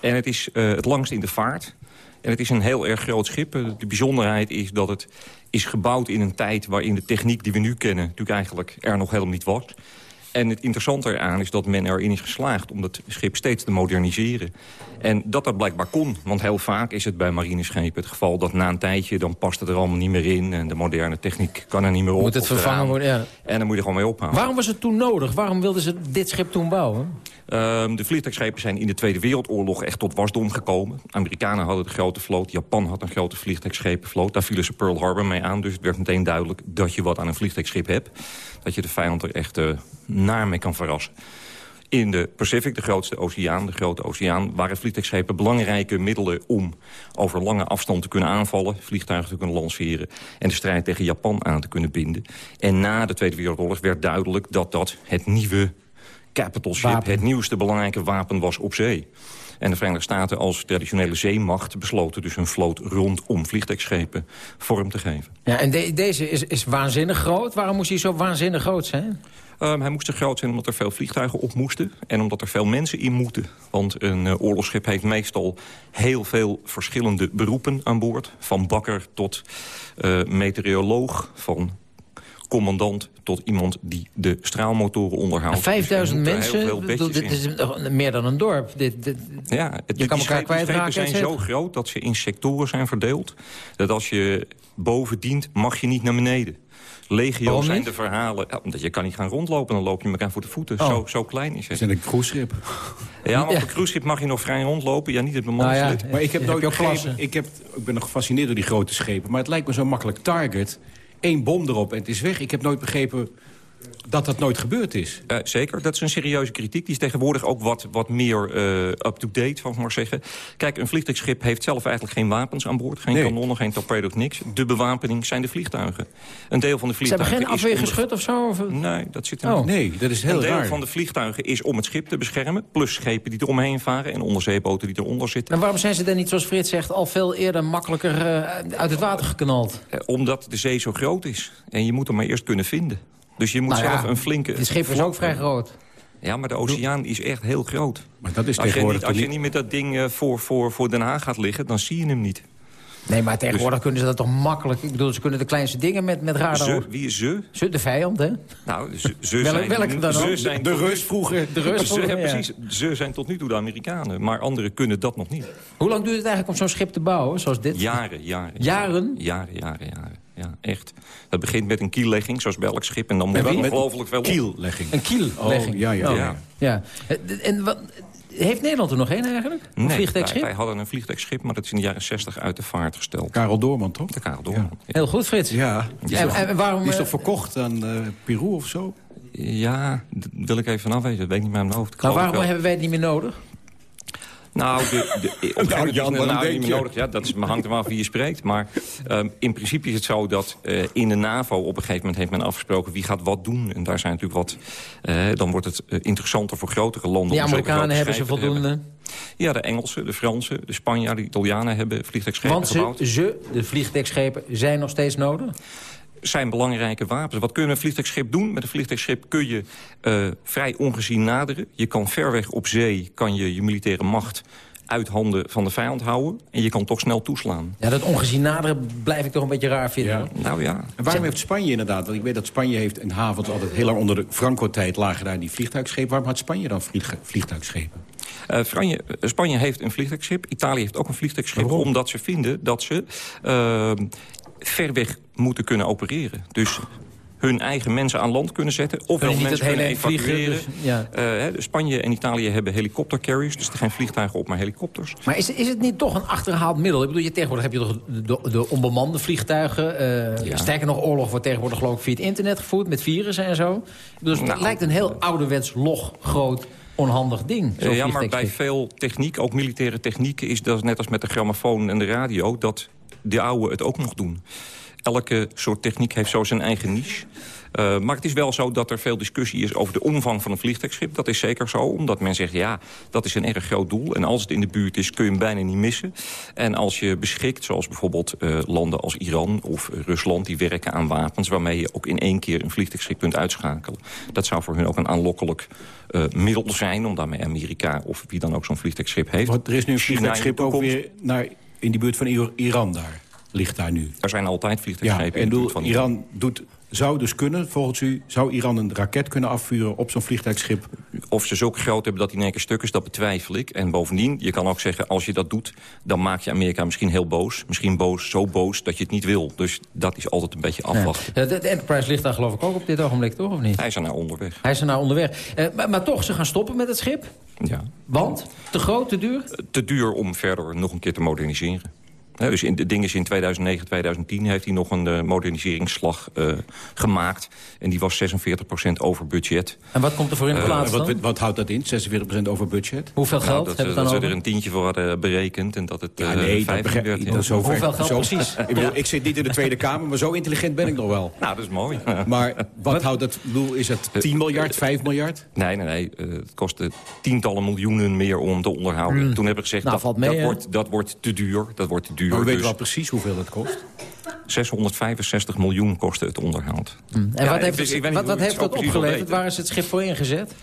S18: En het is eh, het langst in de vaart. En het is een heel erg groot schip. De bijzonderheid is dat het is gebouwd in een tijd... waarin de techniek die we nu kennen natuurlijk eigenlijk er nog helemaal niet was. En het interessante eraan is dat men erin is geslaagd... om dat schip steeds te moderniseren. En dat dat blijkbaar kon. Want heel vaak is het bij marineschepen het geval... dat na een tijdje dan past het er allemaal niet meer in... en de moderne techniek kan er niet meer op.
S9: Moet het vervangen worden, ja.
S18: En dan moet je er gewoon mee ophouden.
S9: Waarom was het toen nodig? Waarom wilden ze dit schip toen bouwen?
S18: Ehm, de vliegtuigschepen zijn in de Tweede Wereldoorlog echt tot wasdom gekomen. Amerikanen hadden de grote vloot, Japan had een grote vliegtuigschepenvloot. Daar vielen ze Pearl Harbor mee aan, dus het werd meteen duidelijk dat je wat aan een vliegtuigschip hebt. Dat je de vijand er echt eh, naar mee kan verrassen. In de Pacific, de grootste oceaan, de grote oceaan... waren vliegtuigschepen belangrijke middelen om over lange afstand te kunnen aanvallen... vliegtuigen te kunnen lanceren en de strijd tegen Japan aan te kunnen binden. En na de Tweede Wereldoorlog werd duidelijk dat dat het nieuwe capital ship... het nieuwste belangrijke wapen was op zee. En de Verenigde Staten als traditionele zeemacht besloten dus een vloot rondom vliegtuigschepen vorm te geven.
S9: Ja, en de- deze is, is waanzinnig groot. Waarom moest hij zo waanzinnig groot zijn?
S18: Um, hij moest te groot zijn omdat er veel vliegtuigen op moesten... en omdat er veel mensen in moeten. Want een uh, oorlogsschip heeft meestal heel veel verschillende beroepen aan boord. Van bakker tot uh, meteoroloog, van commandant tot iemand die de straalmotoren onderhoudt.
S9: En 5000
S18: Dus
S9: mensen, dit is meer dan een dorp. Dit, dit-
S18: Ja, het,
S9: je
S18: die
S9: kan elkaar kwijtraken.
S18: zijn zo groot dat ze in sectoren zijn verdeeld. Dat als je boven dient, mag je niet naar beneden. Legio zijn de verhalen. Ja, omdat je kan niet gaan rondlopen, dan loop je elkaar voor de voeten.
S19: Oh.
S18: Zo, zo klein is het.
S19: Het is een cruiseschip.
S18: Ja, maar op een cruiseschip mag je nog vrij rondlopen. Ja, niet het
S19: Nou
S18: bemanningslid.
S19: ja, maar ik heb nooit. Ik, heb, ik ben nog gefascineerd door die grote schepen. Maar het lijkt me zo makkelijk target. Eén bom erop en het is weg. Ik heb nooit begrepen dat dat nooit gebeurd is.
S18: Eh, zeker, dat is een serieuze kritiek. Die is tegenwoordig ook wat, wat meer eh, up-to-date, van maar zeggen. Kijk, een vliegtuigschip heeft zelf eigenlijk geen wapens aan boord. Geen
S19: Nee.
S18: kanonnen, geen torpedo's, niks. De bewapening zijn de vliegtuigen. Een deel van de
S9: Ze hebben
S18: vliegtuigen
S9: geen
S18: is onder-
S9: afweergeschut of zo? Of...
S18: Nee, dat zit er
S9: Oh.
S18: niet.
S19: Nee, dat is heel
S18: Een deel
S19: raar.
S18: van de vliegtuigen is om het schip te beschermen. Plus schepen die eromheen varen en onderzeeboten die eronder zitten.
S9: En waarom zijn ze dan niet, zoals Frits zegt... al veel eerder makkelijker eh, uit het water geknald?
S18: Eh, Omdat de zee zo groot is. En je moet hem maar eerst kunnen vinden. Dus je moet
S9: Nou ja,
S18: zelf een flinke...
S9: Het schip is ook vrij groot.
S18: Ja, maar de oceaan is echt heel groot.
S19: Maar dat is
S18: als je
S19: tegenwoordig
S18: niet, als je niet met dat ding eh, voor, voor, voor Den Haag gaat liggen, dan zie je hem niet.
S9: Nee, maar tegenwoordig kunnen ze dat toch makkelijk... Ik bedoel, ze kunnen de kleinste dingen met, met radar...
S18: Ze, wie is ze?
S9: Ze, de vijand, hè?
S18: Nou, ze, ze
S9: Welke-
S18: zijn,
S9: welke dan
S18: ze
S9: ook?
S18: zijn
S19: De Rus vroeger.
S9: De Rus
S18: Ze,
S9: vroeger,
S18: ja. precies. Ze zijn tot nu toe de Amerikanen. Maar anderen kunnen dat nog niet.
S9: Hoe lang duurt het eigenlijk om zo'n schip te bouwen, zoals dit?
S18: Jaren, jaren.
S9: Jaren?
S18: Jaren, jaren, jaren. Ja, echt. Dat begint met een kiellegging, zoals bij elk schip. En dan moet er?
S19: Met
S18: ongelooflijk veel op.
S19: Kiellegging.
S9: Een kiellegging?
S19: Oh, ja, ja,
S9: Oh.
S19: ja.
S9: ja. Eh, En wat, heeft Nederland er nog één eigenlijk? Een
S18: Nee, wij,
S9: vliegtuigschip?
S18: wij hadden een vliegtuigschip, maar dat is in de jaren 60 uit de vaart gesteld.
S19: Karel Doorman, toch?
S18: De Karel Doorman.
S9: Heel goed, Frits.
S19: Ja. Die is,
S9: En-
S19: toch,
S9: en waarom,
S19: die is
S9: eh,
S19: toch verkocht aan eh, Peru of zo?
S18: Ja, dat wil ik even afwezen. Dat weet ik niet meer aan mijn hoofd.
S9: Maar waarom
S18: wel.
S9: hebben wij het niet meer nodig?
S18: Nou, de, de, op
S19: Jan,
S18: is nou
S19: denk je?
S18: nodig. Ja, dat is, hangt er maar af wie je spreekt. Maar ehm, in principe is het zo dat eh, in de NAVO op een gegeven moment heeft men afgesproken wie gaat wat doen. En daar zijn natuurlijk wat. eh, dan wordt het eh, interessanter voor grotere landen.
S9: Die
S18: zulke
S9: Amerikanen hebben ze voldoende.
S18: hebben. Ja, de Engelsen, de Fransen, de Spanjaarden, de Italianen hebben vliegtuigschepen
S9: Want ze,
S18: gebouwd.
S9: ze, de vliegtuigschepen, zijn nog steeds nodig?
S18: Zijn belangrijke wapens. Wat kun je met een vliegtuigschip doen? Met een vliegtuigschip kun je eh, vrij ongezien naderen. Je kan ver weg op zee kan je, je militaire macht uit handen van de vijand houden. En je kan toch snel toeslaan.
S9: Ja, dat ongezien naderen blijf ik toch een beetje raar vinden.
S18: Nou ja.
S19: En waarom heeft Spanje inderdaad, want ik weet dat Spanje heeft een havens altijd heel lang onder de Franco-tijd lagen daar die vliegtuigschepen. Waarom had Spanje dan vlieg- vliegtuigschepen?
S18: Eh, Franje- eh, Spanje heeft een vliegtuigschip. Italië heeft ook een vliegtuigschip. Omdat ze vinden dat ze ver weg moeten kunnen opereren. Dus hun eigen mensen aan land kunnen zetten. Ofwel mensen
S9: het
S18: kunnen evacueren.
S9: dus- ja.
S18: Eh, hè, Spanje en Italië hebben helikoptercarriers. Dus er geen vliegtuigen op, maar helikopters.
S9: Maar is, is het niet toch een achterhaald middel? Ik bedoel, je, tegenwoordig heb je toch de, de onbemande vliegtuigen. eh,
S18: Ja.
S9: Sterker nog, oorlog wordt tegenwoordig geloof ik via het internet gevoerd... met virussen en zo. Dus het
S18: Nou.
S9: lijkt een heel ouderwets, log, groot, onhandig ding.
S18: Eh, ja, maar bij veel techniek, ook militaire techniek... is dat net als met de grammofoon en de radio... dat de oude het ook nog doen. Elke soort techniek heeft zo zijn eigen niche. Eh, maar het is wel zo dat er veel discussie is over de omvang van een vliegtuigschip. Dat is zeker zo, omdat men zegt, ja, dat is een erg groot doel. En als het in de buurt is, kun je hem bijna niet missen. En als je beschikt, zoals bijvoorbeeld eh, landen als Iran of Rusland... die werken aan wapens waarmee je ook in één keer een vliegtuigschip kunt uitschakelen. Dat zou voor hun ook een aanlokkelijk eh, middel zijn... om daarmee Amerika of wie dan ook zo'n vliegtuigschip heeft...
S19: Want er is nu een vliegtuigschip ook weer naar, in die buurt van Ir- Iran daar. Ligt daar nu.
S18: Er zijn altijd
S19: Ja,
S18: vliegtuigschepen
S19: en
S18: in de buurt van
S19: Iran doet, zou dus kunnen, volgens u... zou Iran een raket kunnen afvuren op zo'n vliegtuigschip?
S18: Of ze zulke groot hebben dat hij in één keer stuk is, dat betwijfel ik. En bovendien, je kan ook zeggen, als je dat doet... dan maak je Amerika misschien heel boos. Misschien boos, zo boos dat je het niet wil. Dus dat is altijd een beetje afwachten.
S9: Ja, de, de Enterprise ligt daar geloof ik ook op dit ogenblik, toch? Of niet?
S18: Hij is er nou onderweg.
S9: Hij is er nou onderweg. Eh, maar, maar toch, ze gaan stoppen met het schip?
S18: Ja.
S9: Want? Te groot, te duur?
S18: Te duur om verder nog een keer te moderniseren. Dus in, de ding is in 2009, 2010 heeft hij nog een uh, moderniseringsslag uh, gemaakt. En die was 46% over budget.
S9: En wat komt er voor in de plaats
S19: wat, wat, houdt dat in, 46% over budget?
S9: Hoeveel geld
S18: nou,
S9: dat,
S18: dat, ze er een tientje voor hadden berekend en dat het ja, nee, 15 werd.
S19: Ja. Zo
S9: Hoeveel geld
S19: zo,
S9: precies?
S19: ik, bedoel, ik zit niet in de Tweede Kamer, maar zo intelligent ben ik nog wel.
S18: Nou, dat is mooi.
S19: Maar wat, wat? houdt dat, bedoel, is het 10 miljard, 5 miljard?
S18: Nee, nee, nee. Uh, het kostte tientallen miljoenen meer om te onderhouden. Mm. Toen heb ik gezegd, nou, dat, mee, dat, wordt, dat wordt te duur. Dat wordt te duur.
S19: Maar we
S18: dus
S19: weten wel precies hoeveel het kost?
S18: 665 miljoen kostte het onderhoud.
S9: Mm. En ja, wat heeft, het, wat, wat heeft dat opgeleverd? Waar is het schip voor ingezet?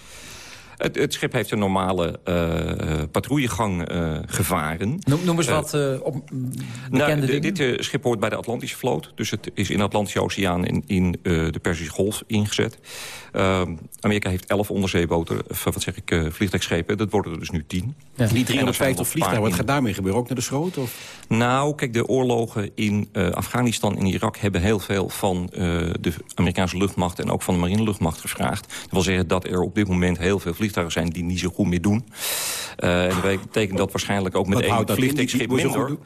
S18: Het, het, schip heeft een normale uh, patrouillegang uh, gevaren.
S9: Noem, noem eens wat uh, op, bekende
S18: nou, Dit schip hoort bij de Atlantische vloot. Dus het is in de Atlantische Oceaan in, in de Perzische Golf ingezet. Amerika heeft 11 onderzeeboten, wat zeg ik, vliegtuigschepen. Dat worden er dus nu 10.
S19: Ja. Die 350 vliegtuigen, wat gaat daarmee gebeuren? Ook naar de schroot? Of?
S18: Nou, kijk, de oorlogen in Afghanistan en Irak... hebben heel veel van de Amerikaanse luchtmacht en ook van de marine luchtmacht gevraagd. Dat wil zeggen dat er op dit moment heel veel vliegtuigen zijn die niet zo goed meer doen. Uh, en dat betekent dat waarschijnlijk ook met één vliegtuigschip minder...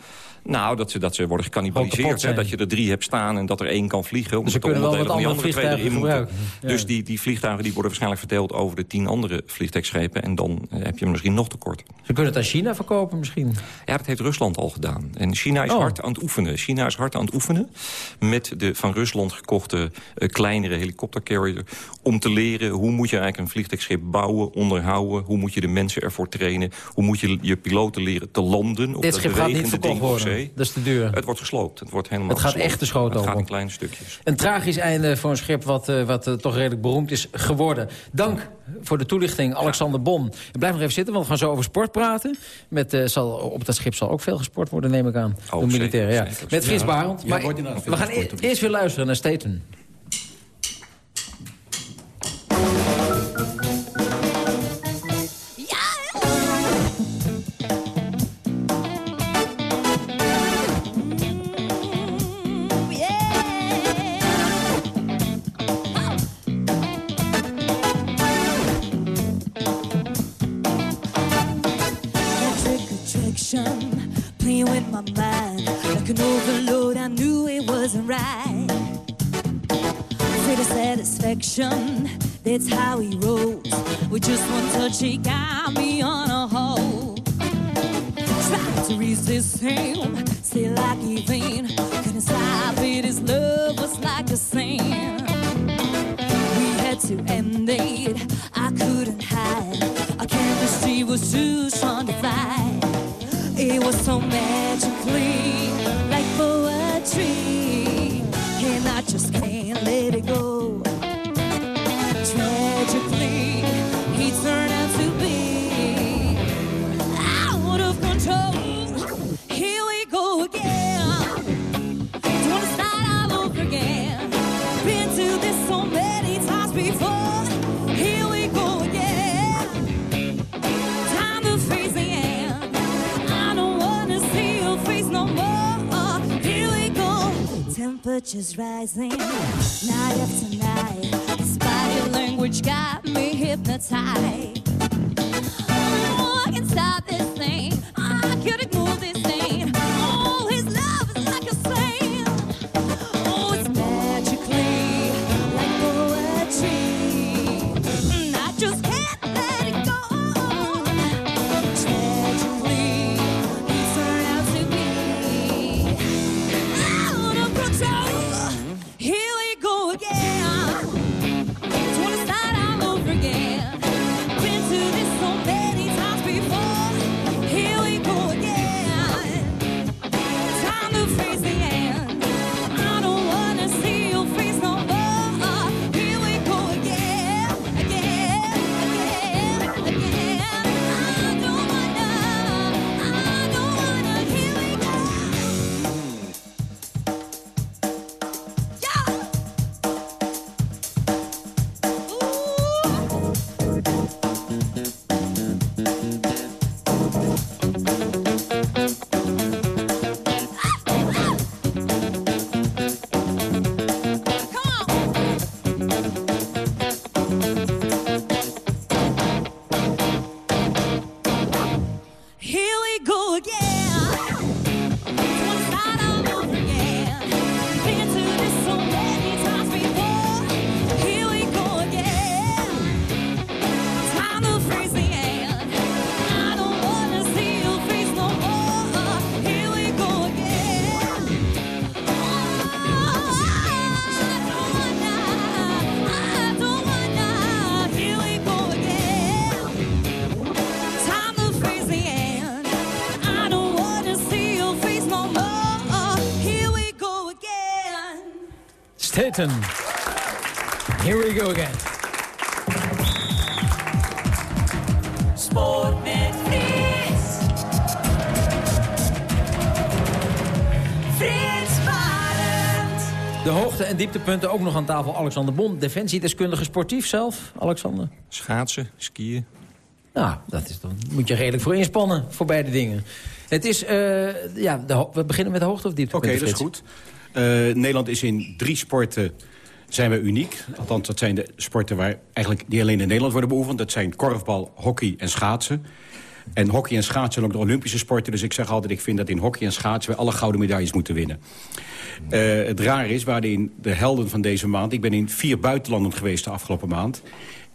S18: Nou, dat ze, dat ze worden gecannibaliseerd. Hè, dat je er drie hebt staan en dat er één kan vliegen.
S9: Dus ze kunnen wel wat andere vliegtuigen gebruiken.
S18: Ja. Dus die, die vliegtuigen die worden waarschijnlijk verdeeld over de tien andere vliegtuigschepen. En dan uh, heb je misschien nog tekort.
S9: Ze kunnen het aan China verkopen misschien?
S18: Ja, dat heeft Rusland al gedaan. En China is
S9: oh.
S18: hard aan het oefenen. China is hard aan het oefenen met de van Rusland gekochte uh, kleinere helikoptercarrier. Om te leren hoe moet je eigenlijk een vliegtuigschip bouwen, onderhouden. Hoe moet je de mensen ervoor trainen. Hoe moet je je piloten leren te landen. Op
S9: Dit schip gaat niet verkocht worden. Dat is te duur.
S18: Het wordt gesloopt. Het wordt helemaal
S9: Het gaat
S18: gesloopt.
S9: echt de schoot
S18: Het
S9: over.
S18: gaat in kleine stukjes.
S9: Een tragisch einde voor een schip wat, uh, wat uh, toch redelijk beroemd is geworden. Dank voor de toelichting, Alexander Bon. Blijf nog even zitten, want we gaan zo over sport praten. Met, uh, zal, op dat schip zal ook veel gesport worden, neem ik aan.
S18: Oh,
S9: door militairen, ja.
S18: zeker.
S9: Met Frits
S19: Ja.
S9: Barend.
S19: Ja,
S9: Maar
S19: veel
S9: we gaan e eerst weer luisteren naar Staten.
S20: Attraction, playing with my mind like an overload. I knew it wasn't right. Afraid of satisfaction, that's how he rolls. With just one touch, he got me on a hold. Tried to resist him, still gave in. Couldn't stop it, his love was like a sin. We had to end it, I couldn't hide. Our chemistry was too strong to fight. So magically like poetry, and I just can't let it go. Temperatures rising night after night. This body language got me hypnotized. Oh, I can stop this thing. Here we go again.
S12: Sport met Frits. Frits Barend.
S9: De hoogte- en dieptepunten ook nog aan tafel. Alexander Bon, defensiedeskundige sportief zelf. Alexander?
S18: Schaatsen, skiën.
S9: Nou, dat is, dan moet je redelijk voor inspannen, voor beide dingen. Het is, eh, ja, de, we beginnen met de hoogte of
S19: Oké,
S9: dieptepunten,
S19: dat is goed. Eh, Nederland is in drie sporten zijn we uniek. Althans, dat zijn de sporten waar eigenlijk niet alleen in Nederland worden beoefend. Dat zijn korfbal, hockey en schaatsen. En hockey en schaatsen zijn ook de Olympische sporten. Dus ik zeg altijd, ik vind dat in hockey en schaatsen... we alle gouden medailles moeten winnen. Eh, het raar is, waar in de helden van deze maand... ik ben in vier buitenlanden geweest de afgelopen maand...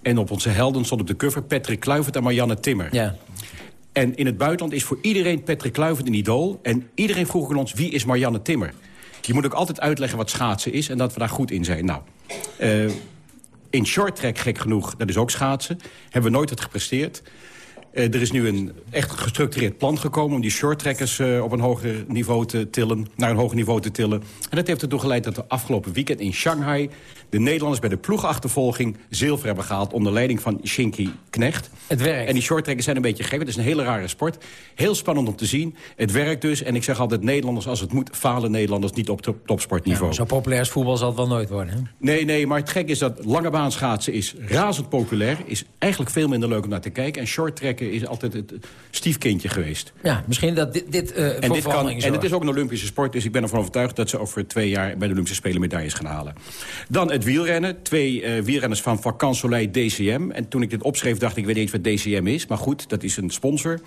S19: en op onze helden stond op de cover Patrick Kluivert en Marianne Timmer.
S9: Ja.
S19: En in het buitenland is voor iedereen Patrick Kluivert een idool. En iedereen vroeg aan ons, wie is Marianne Timmer? Je moet ook altijd uitleggen wat schaatsen is en dat we daar goed in zijn. Nou, eh, in short track, gek genoeg, dat is ook schaatsen. Hebben we nooit het gepresteerd. Eh, er is nu een echt gestructureerd plan gekomen... om die shorttrackers uh, op een hoger niveau te tillen, naar een hoger niveau te tillen. En dat heeft ertoe geleid dat we afgelopen weekend in Shanghai... de Nederlanders bij de ploegachtervolging zilver hebben gehaald... onder leiding van Shinky Knecht.
S9: Het werkt.
S19: En die shorttrackers zijn een beetje gek. Het is een hele rare sport. Heel spannend om te zien. Het werkt dus. En ik zeg altijd Nederlanders, als het moet... falen Nederlanders niet op top, topsportniveau.
S9: Zo populair als voetbal zal het wel nooit worden. Hè?
S19: Nee, nee, maar het gek is dat lange baanschaatsen is razend populair. Is eigenlijk veel minder leuk om naar te kijken. En is altijd het stiefkindje geweest.
S9: Ja, misschien dat dit, dit uh,
S19: en, dit kan, en het is ook een Olympische sport, dus ik ben ervan overtuigd... dat ze over twee jaar bij de Olympische Spelen medailles gaan halen. Dan het wielrennen. Twee uh, wielrenners van Vacan Soleil DCM. En toen ik dit opschreef dacht ik, ik weet niet wat DCM is. Maar goed, dat is een sponsor.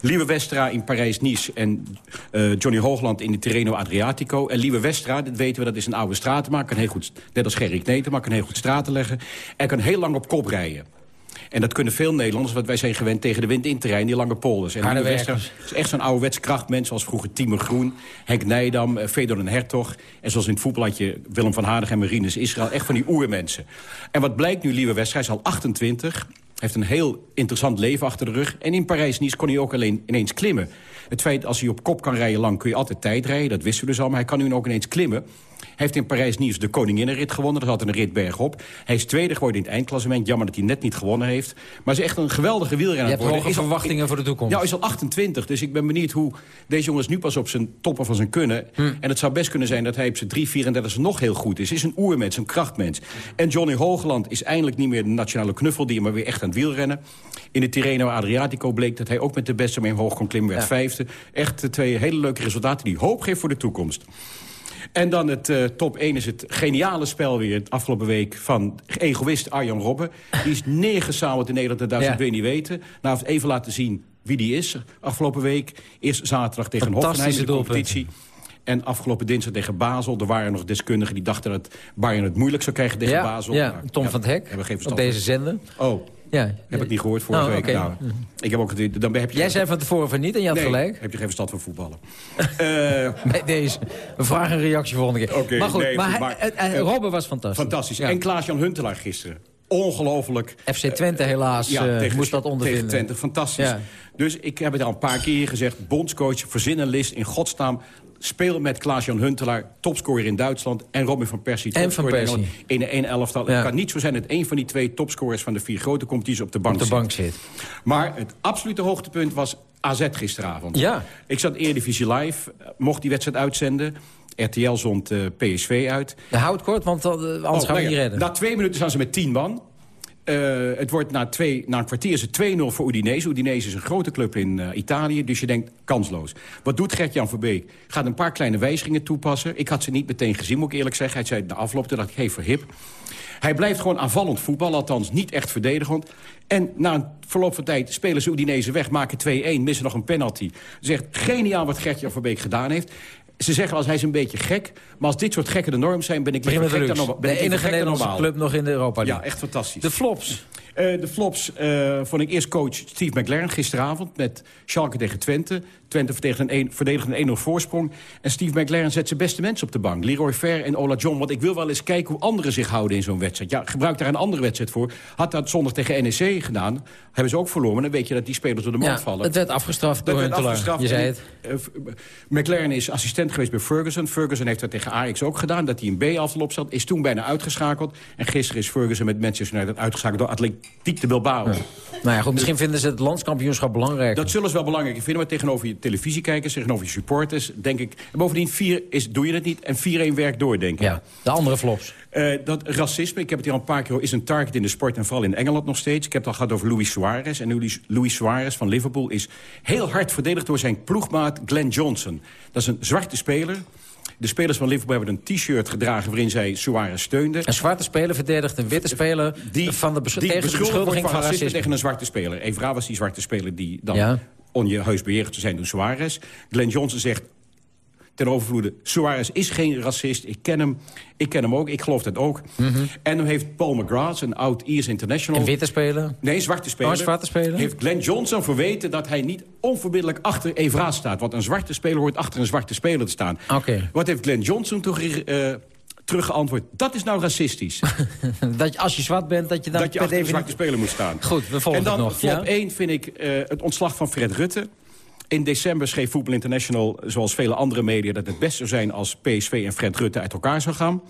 S19: Lieve Westra in Parijs-Nice en uh, Johnny Hoogland in de Tirreno Adriatico. En Lieve Westra, dat weten we, dat is een oude stratenmaker. Kan heel goed, net als Gerrit Kneten, maar kan heel goed straten leggen. En kan heel lang op kop rijden. En dat kunnen veel Nederlanders, want wij zijn gewend tegen de wind in te rijden, die lange polders. En Lieve Westra is echt zo'n ouderwets krachtmens, zoals vroeger Timo Groen, Henk Nijdam, uh, Fedor en Hertog. En zoals in het voetbal had je Willem van Haardig en Marines Israël. Echt van die oermensen. En wat blijkt nu, Lieve Westra, hij is al 28 heeft een heel interessant leven achter de rug. En in Parijs-Nice kon hij ook alleen ineens klimmen. Het feit, als hij op kop kan rijden lang, kun je altijd tijd rijden. Dat wisten we dus al, maar hij kan nu ook ineens klimmen. Heeft in Parijs-Nice de koninginnenrit gewonnen. Dat had een rit bergop. Hij is tweede geworden in het eindklassement. Jammer dat hij net niet gewonnen heeft. Maar is echt een geweldige wielrenner.
S9: Je hebt
S19: worden.
S9: hoge
S19: is
S9: verwachtingen
S19: al,
S9: voor de toekomst.
S19: Ja, hij is al 28. Dus ik ben benieuwd hoe deze jongens nu pas op zijn toppen van zijn kunnen.
S9: Hm.
S19: En het zou best kunnen zijn dat hij op zijn 3, 34 nog heel goed is. Hij is een oermens, een krachtmens. En Johnny Hoogland is eindelijk niet meer de nationale knuffeldier... maar weer echt aan het wielrennen. In de Tirreno Adriatico bleek dat hij ook met de beste mee omhoog kon klimmen. Werd
S9: Ja.
S19: vijfde. Echt twee hele leuke resultaten die hoop geven voor de toekomst. En dan het eh, top 1 is het geniale spel weer het afgelopen week... van egoïst Arjan Robben. Die is neergezameld in Nederland
S9: Ja.
S19: wil je niet weten. Nou, even laten zien wie die is afgelopen week. Eerst zaterdag tegen Hoffenheim in de competitie. En afgelopen dinsdag tegen Basel. Er waren nog deskundigen die dachten dat Bayern het moeilijk zou krijgen tegen
S9: Ja,
S19: Basel.
S9: ja,
S19: Nou,
S9: Tom van het Hek, op deze zender.
S19: Oh,
S9: Ja.
S19: heb ik niet gehoord vorige
S9: Oh,
S19: week. Nou, ik heb ook, dan heb je
S9: Jij zei van tevoren van niet en je had
S19: nee,
S9: gelijk.
S19: heb je geen verstand van voetballen.
S9: Bij deze. We vragen een reactie volgende keer.
S19: Oké,
S9: maar goed,
S19: nee,
S9: maar, eh, eh,
S19: eh,
S9: Robben was fantastisch.
S19: Fantastisch.
S9: Ja.
S19: En Klaas-Jan Huntelaar gisteren. Ongelooflijk.
S9: FC Twente helaas eh, moest dat ondervinden.
S19: Tegen Twente, fantastisch.
S9: Ja.
S19: Dus ik heb het al een paar keer gezegd. Bondscoach, verzin een list in godsnaam. Speel met Klaas-Jan Huntelaar, topscorer in Duitsland... en Robin van Persie,
S9: En Van Persie.
S19: in de één elftal.
S9: Ja.
S19: Het kan niet zo zijn dat een van die twee topscorers... van de vier grote competities op de bank,
S9: Op de
S19: zit.
S9: bank zit.
S19: Maar het absolute hoogtepunt was AZ gisteravond.
S9: Ja.
S19: Ik zat Eredivisie Live, eh, mocht die wedstrijd uitzenden. RTL zond eh, PSV uit.
S9: De hout kort, want eh, anders
S19: Oh,
S9: gaan we
S19: nou
S9: niet redden.
S19: Na twee minuten staan ze met tien man. Eh, het wordt na, een kwartier is het 2-0 voor Udinese. Udinese is een grote club in eh, Italië, dus je denkt kansloos. Wat doet Gert-Jan Verbeek? Gaat een paar kleine wijzigingen toepassen. Ik had ze niet meteen gezien, moet ik eerlijk zeggen. Hij zei de afloop, toen dacht ik, hey, verhip. Hij blijft gewoon aanvallend voetbal, althans niet echt verdedigend. En na een verloop van tijd spelen ze Udinese weg, maken 2-1, missen nog een penalty. Zegt geniaal wat Gert-Jan Verbeek gedaan heeft. Ze zeggen als hij is een beetje gek, maar als dit soort gekken de norm zijn... ben ik liever gek dan,
S9: Deluxe.
S19: norma- ben
S9: De enige Nederlandse
S19: normaal.
S9: club nog in de Europa League.
S19: Ja, echt fantastisch.
S9: De flops.
S19: Eh, de flops uh, vond ik eerst coach Steve McLaren gisteravond... met Schalke tegen Twente. Twente verdedigde een 1-0 voorsprong. En Steve McLaren zet zijn beste mensen op de bank. Leroy Fer en Ola John. Want ik wil wel eens kijken hoe anderen zich houden in zo'n wedstrijd. Ja, gebruik daar een andere wedstrijd voor. Had dat zondag tegen NEC gedaan. Hebben ze ook verloren. Maar dan weet je dat die spelers door de mand vallen.
S9: Het werd afgestraft door werd afgestraft. Je zei het. Uh,
S19: McLaren is assistent geweest bij Ferguson. Ferguson heeft dat tegen Ajax ook gedaan. Dat hij een B-afval opstelt. Is toen bijna uitgeschakeld. En gisteren is Ferguson met Manchester United uitgeschakeld door Atletiek de Bilbao.
S9: Ja. Nou ja, goed, misschien vinden ze het landskampioenschap belangrijk.
S19: Dat zullen ze wel belangrijk vinden. Maar tegenover je televisiekijkers, tegenover je supporters, denk ik... En bovendien, vier is, doe je het niet. En 4-1 werkt door, denk ik.
S9: Ja, de andere flops.
S19: Uh, dat racisme, ik heb het hier al een paar keer is een target in de sport... en vooral in Engeland nog steeds. Ik heb het al gehad over Luis Suarez. En Luis, Luis Suarez van Liverpool is heel hard verdedigd... door zijn ploegmaat Glenn Johnson. Dat is een zwarte speler... De spelers van Liverpool hebben een t-shirt gedragen waarin zij Suarez steunde.
S9: Een zwarte speler verdedigt een witte speler die, van de, bes die tegen de beschuldiging van, racisme.
S19: tegen een zwarte speler. Evra was die zwarte speler die dan ja. onjehuis beheerd te zijn door Suarez. Glenn Johnson zegt ten overvloede. Suarez is geen racist. Ik ken hem. Ik ken hem ook. Ik geloof dat ook. Mm -hmm. En dan heeft Paul McGrath, een oud Ierse international...
S9: Een witte speler?
S19: Nee, zwarte speler.
S9: Oh, zwarte speler?
S19: Heeft Glenn Johnson verweten dat hij niet onverbiddelijk achter Evra staat. Want een zwarte speler hoort achter een zwarte speler te staan.
S9: Oké.
S19: Wat heeft Glenn Johnson toch... Uh, teruggeantwoord. Dat is nou racistisch.
S9: dat je, als je zwart bent, dat je dan...
S19: Dat je achter een zwarte speler moet staan.
S9: Goed, we volgen
S19: En dan
S9: nog.
S19: flop
S9: ja?
S19: 1 vind ik uh, het ontslag van Fred Rutte. In december schreef Voetbal International, zoals vele andere media... dat het best zou zijn als PSV en Fred Rutte uit elkaar zou gaan.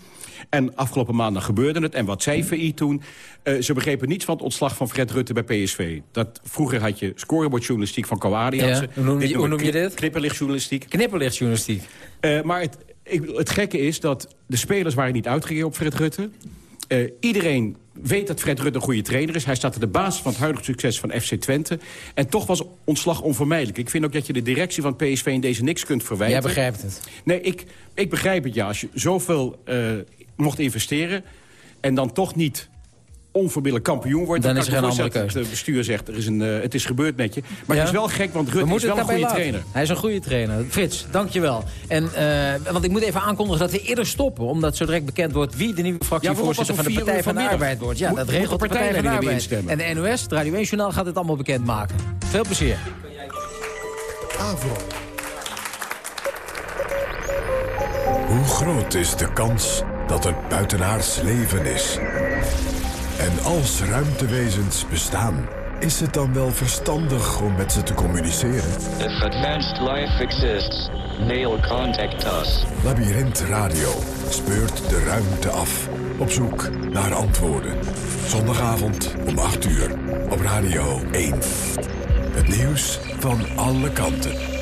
S19: En afgelopen maandag gebeurde het. En wat zei VI toen? Uh, ze begrepen niets van het ontslag van Fred Rutte bij PSV. Dat, vroeger had je scorebordjournalistiek van.
S9: Ja, hoe, noem je, hoe noem je dit?
S19: Knipperlichtjournalistiek.
S9: Knipperlichtjournalistiek.
S19: Uh, maar het, ik, het gekke is dat de spelers waren niet uitgegeven op Fred Rutte. Uh, iedereen weet dat Fred Rutte een goede trainer is. Hij staat aan de basis van het huidige succes van FC Twente. En toch was ontslag onvermijdelijk. Ik vind ook dat je de directie van PSV in deze niks kunt verwijten.
S9: Jij begrijpt het.
S19: Nee, ik, ik begrijp het ja. Als je zoveel uh, mocht investeren... en dan toch niet onverbiddelijk kampioen wordt...
S9: dan,
S19: dan
S9: is er geen andere
S19: keuze. Het bestuur zegt, er is een, uh, het is gebeurd met je. Maar ja? het is wel gek, want Rutte is wel een goede
S9: laten.
S19: trainer.
S9: Hij is een goede trainer. Frits, dankjewel. En, uh, want ik moet even aankondigen dat we eerder stoppen... omdat zo direct bekend wordt wie de nieuwe fractievoorzitter...
S19: Ja,
S9: van de Partij van de Arbeid wordt. Ja,
S19: moet,
S9: dat regelt de Partij van de Arbeid. En de NOS, het Radio 1-journaal, gaat het allemaal bekendmaken. Veel plezier.
S1: Avro. Hoe groot is de kans dat er buitenaards leven is? En als ruimtewezens bestaan, is het dan wel verstandig om met ze te communiceren?
S21: If advanced life exists, mail contact us.
S1: Labyrinth Radio speurt de ruimte af. Op zoek naar antwoorden. Zondagavond om 8 uur op Radio 1. Het nieuws van alle kanten.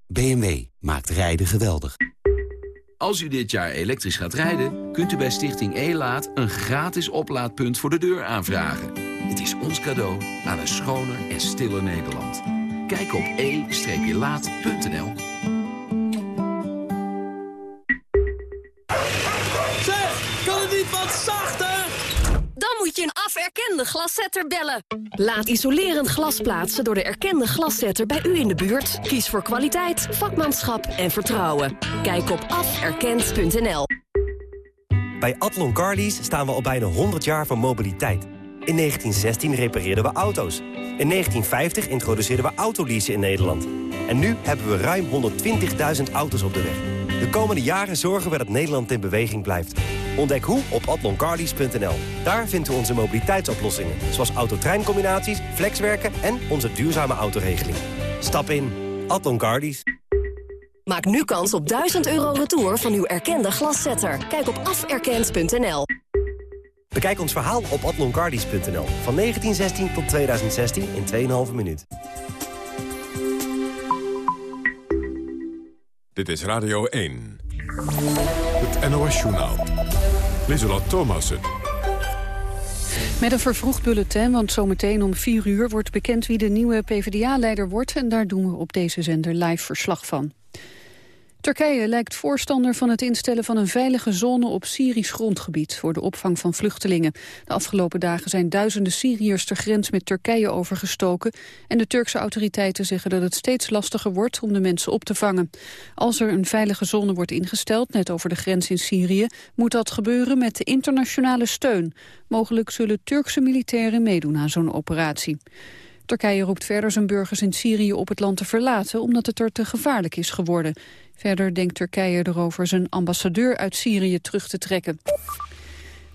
S22: BMW maakt rijden geweldig.
S23: Als u dit jaar elektrisch gaat rijden, kunt u bij Stichting E-Laat... een gratis oplaadpunt voor de deur aanvragen. Het is ons cadeau aan een schoner en stiller Nederland. Kijk op e-laat.nl.
S24: aferkende glaszetter bellen. Laat isolerend glas plaatsen door de erkende glaszetter bij u in de buurt. Kies voor kwaliteit, vakmanschap en vertrouwen. Kijk op aferkend.nl.
S25: Bij Atlon Carlies staan we al bijna 100 jaar van mobiliteit. In 1916 repareerden we auto's. In 1950 introduceerden we autoleasen in Nederland. En nu hebben we ruim 120.000 auto's op de weg. De komende jaren zorgen we dat Nederland in beweging blijft. Ontdek hoe op atloncarlies.nl. Daar vindt u onze mobiliteitsoplossingen. Zoals autotreincombinaties, flexwerken en onze duurzame autoregeling. Stap in. Atlon Carlies.
S24: Maak nu kans op 1000 euro retour van uw erkende glaszetter. Kijk op aferkend.nl.
S25: Bekijk ons verhaal op atloncardies.nl. Van 1916 tot 2016 in 2,5 minuut.
S1: Dit is Radio 1. Het NOS-journaal. Lieselot Thomassen.
S2: Met een vervroegd bulletin, want zometeen om 4 uur wordt bekend wie de nieuwe PvdA-leider wordt. En daar doen we op deze zender live verslag van. Turkije lijkt voorstander van het instellen van een veilige zone op Syrisch grondgebied voor de opvang van vluchtelingen. De afgelopen dagen zijn duizenden Syriërs ter grens met Turkije overgestoken en de Turkse autoriteiten zeggen dat het steeds lastiger wordt om de mensen op te vangen. Als er een veilige zone wordt ingesteld, net over de grens in Syrië, moet dat gebeuren met de internationale steun. Mogelijk zullen Turkse militairen meedoen aan zo'n operatie. Turkije roept verder zijn burgers in Syrië op het land te verlaten... omdat het er te gevaarlijk is geworden. Verder denkt Turkije erover zijn ambassadeur uit Syrië terug te trekken.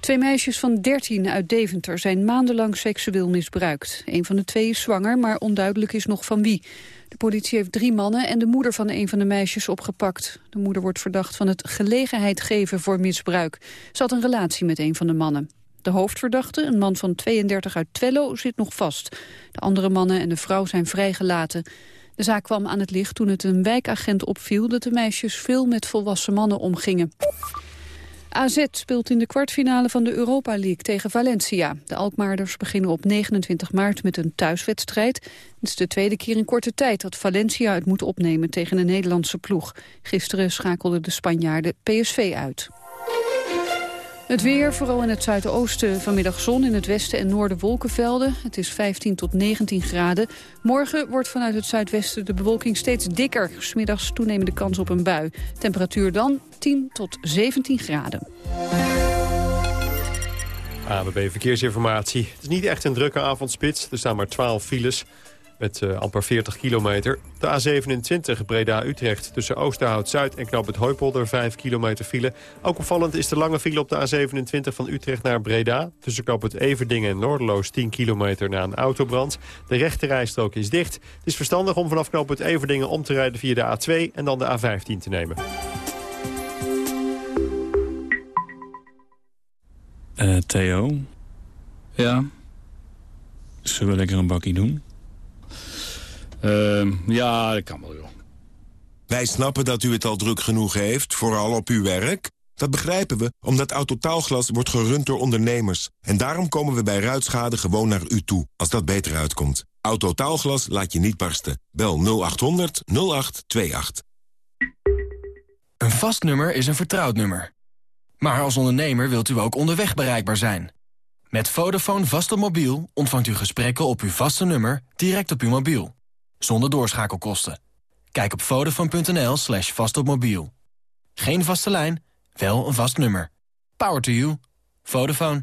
S2: Twee meisjes van 13 uit Deventer zijn maandenlang seksueel misbruikt. Een van de twee is zwanger, maar onduidelijk is nog van wie. De politie heeft drie mannen en de moeder van een van de meisjes opgepakt. De moeder wordt verdacht van het gelegenheid geven voor misbruik. Ze had een relatie met een van de mannen. De hoofdverdachte, een man van 32 uit Twello, zit nog vast. De andere mannen en de vrouw zijn vrijgelaten. De zaak kwam aan het licht toen het een wijkagent opviel... dat de meisjes veel met volwassen mannen omgingen. AZ speelt in de kwartfinale van de Europa League tegen Valencia. De Alkmaarders beginnen op 29 maart met een thuiswedstrijd. Het is de tweede keer in korte tijd dat Valencia het moet opnemen tegen een Nederlandse ploeg. Gisteren schakelden de Spanjaarden PSV uit. Het weer, vooral in het zuidoosten vanmiddag zon, in het westen en noorden wolkenvelden. Het is 15 tot 19 graden. Morgen wordt vanuit het zuidwesten de bewolking steeds dikker. Smiddags toenemende kans op een bui. Temperatuur dan 10 tot 17 graden.
S5: ABB Verkeersinformatie. Het is niet echt een drukke avondspits. Er staan maar 12 files met uh, amper 40 kilometer. De A27 Breda-Utrecht tussen Oosterhout-Zuid en Knoop het Hooipolder 5 kilometer file. Ook opvallend is de lange file op de A27 van Utrecht naar Breda. Tussen Knoop het Everdingen en Noorderloos 10 kilometer na een autobrand. De rechte rijstrook is dicht. Het is verstandig om vanaf Knoop het Everdingen om te rijden via de A2 en dan de A15 te nemen.
S26: Uh, Theo? Ja? Zullen we lekker een bakkie doen?
S27: Uh, ja, dat kan wel, joh.
S28: Wij snappen dat u het al druk genoeg heeft, vooral op uw werk. Dat begrijpen we, omdat Autotaalglas wordt gerund door ondernemers. En daarom komen we bij ruitschade gewoon naar u toe, als dat beter uitkomt. Autotaalglas laat je niet barsten. Bel 0800 0828.
S29: Een vast nummer is een vertrouwd nummer. Maar als ondernemer wilt u ook onderweg bereikbaar zijn. Met Vodafone vast op mobiel ontvangt u gesprekken op uw vaste nummer direct op uw mobiel zonder doorschakelkosten. Kijk op vodafone.nl slash vastopmobiel. Geen vaste lijn, wel een vast nummer. Power to you. Vodafone.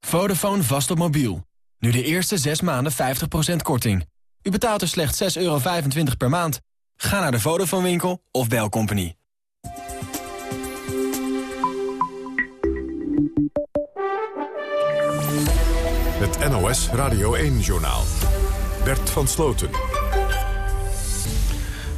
S29: Vodafone vast op mobiel. Nu de eerste 6 maanden 50% korting. U betaalt er slechts 6,25 euro per maand. Ga naar de Vodafone winkel of bel Company.
S1: Het NOS Radio 1-journaal. Bert van Sloten.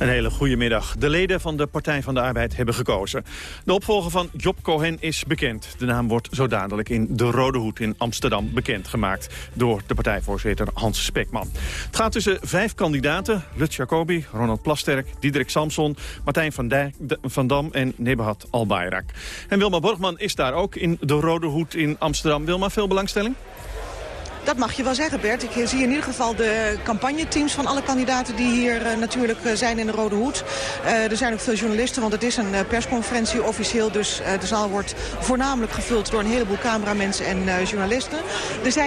S30: Een hele goede middag. De leden van de Partij van de Arbeid hebben gekozen. De opvolger van Job Cohen is bekend. De naam wordt zo dadelijk in de Rode Hoed in Amsterdam bekendgemaakt... door de partijvoorzitter Hans Spekman. Het gaat tussen vijf kandidaten. Lutz Jacobi, Ronald Plasterk, Diederik Samson... Martijn van, van Dam en Nebahat Albayrak. En Wilma Borgman is daar ook in de Rode Hoed in Amsterdam. Wilma, veel belangstelling?
S31: Dat mag je wel zeggen, Bert. Ik zie in ieder geval de campagneteams van alle kandidaten die hier uh, natuurlijk uh, zijn in de Rode Hoed. Uh, er zijn ook veel journalisten, want het is een persconferentie officieel. Dus de zaal wordt voornamelijk gevuld door een heleboel cameramensen en journalisten. Er zijn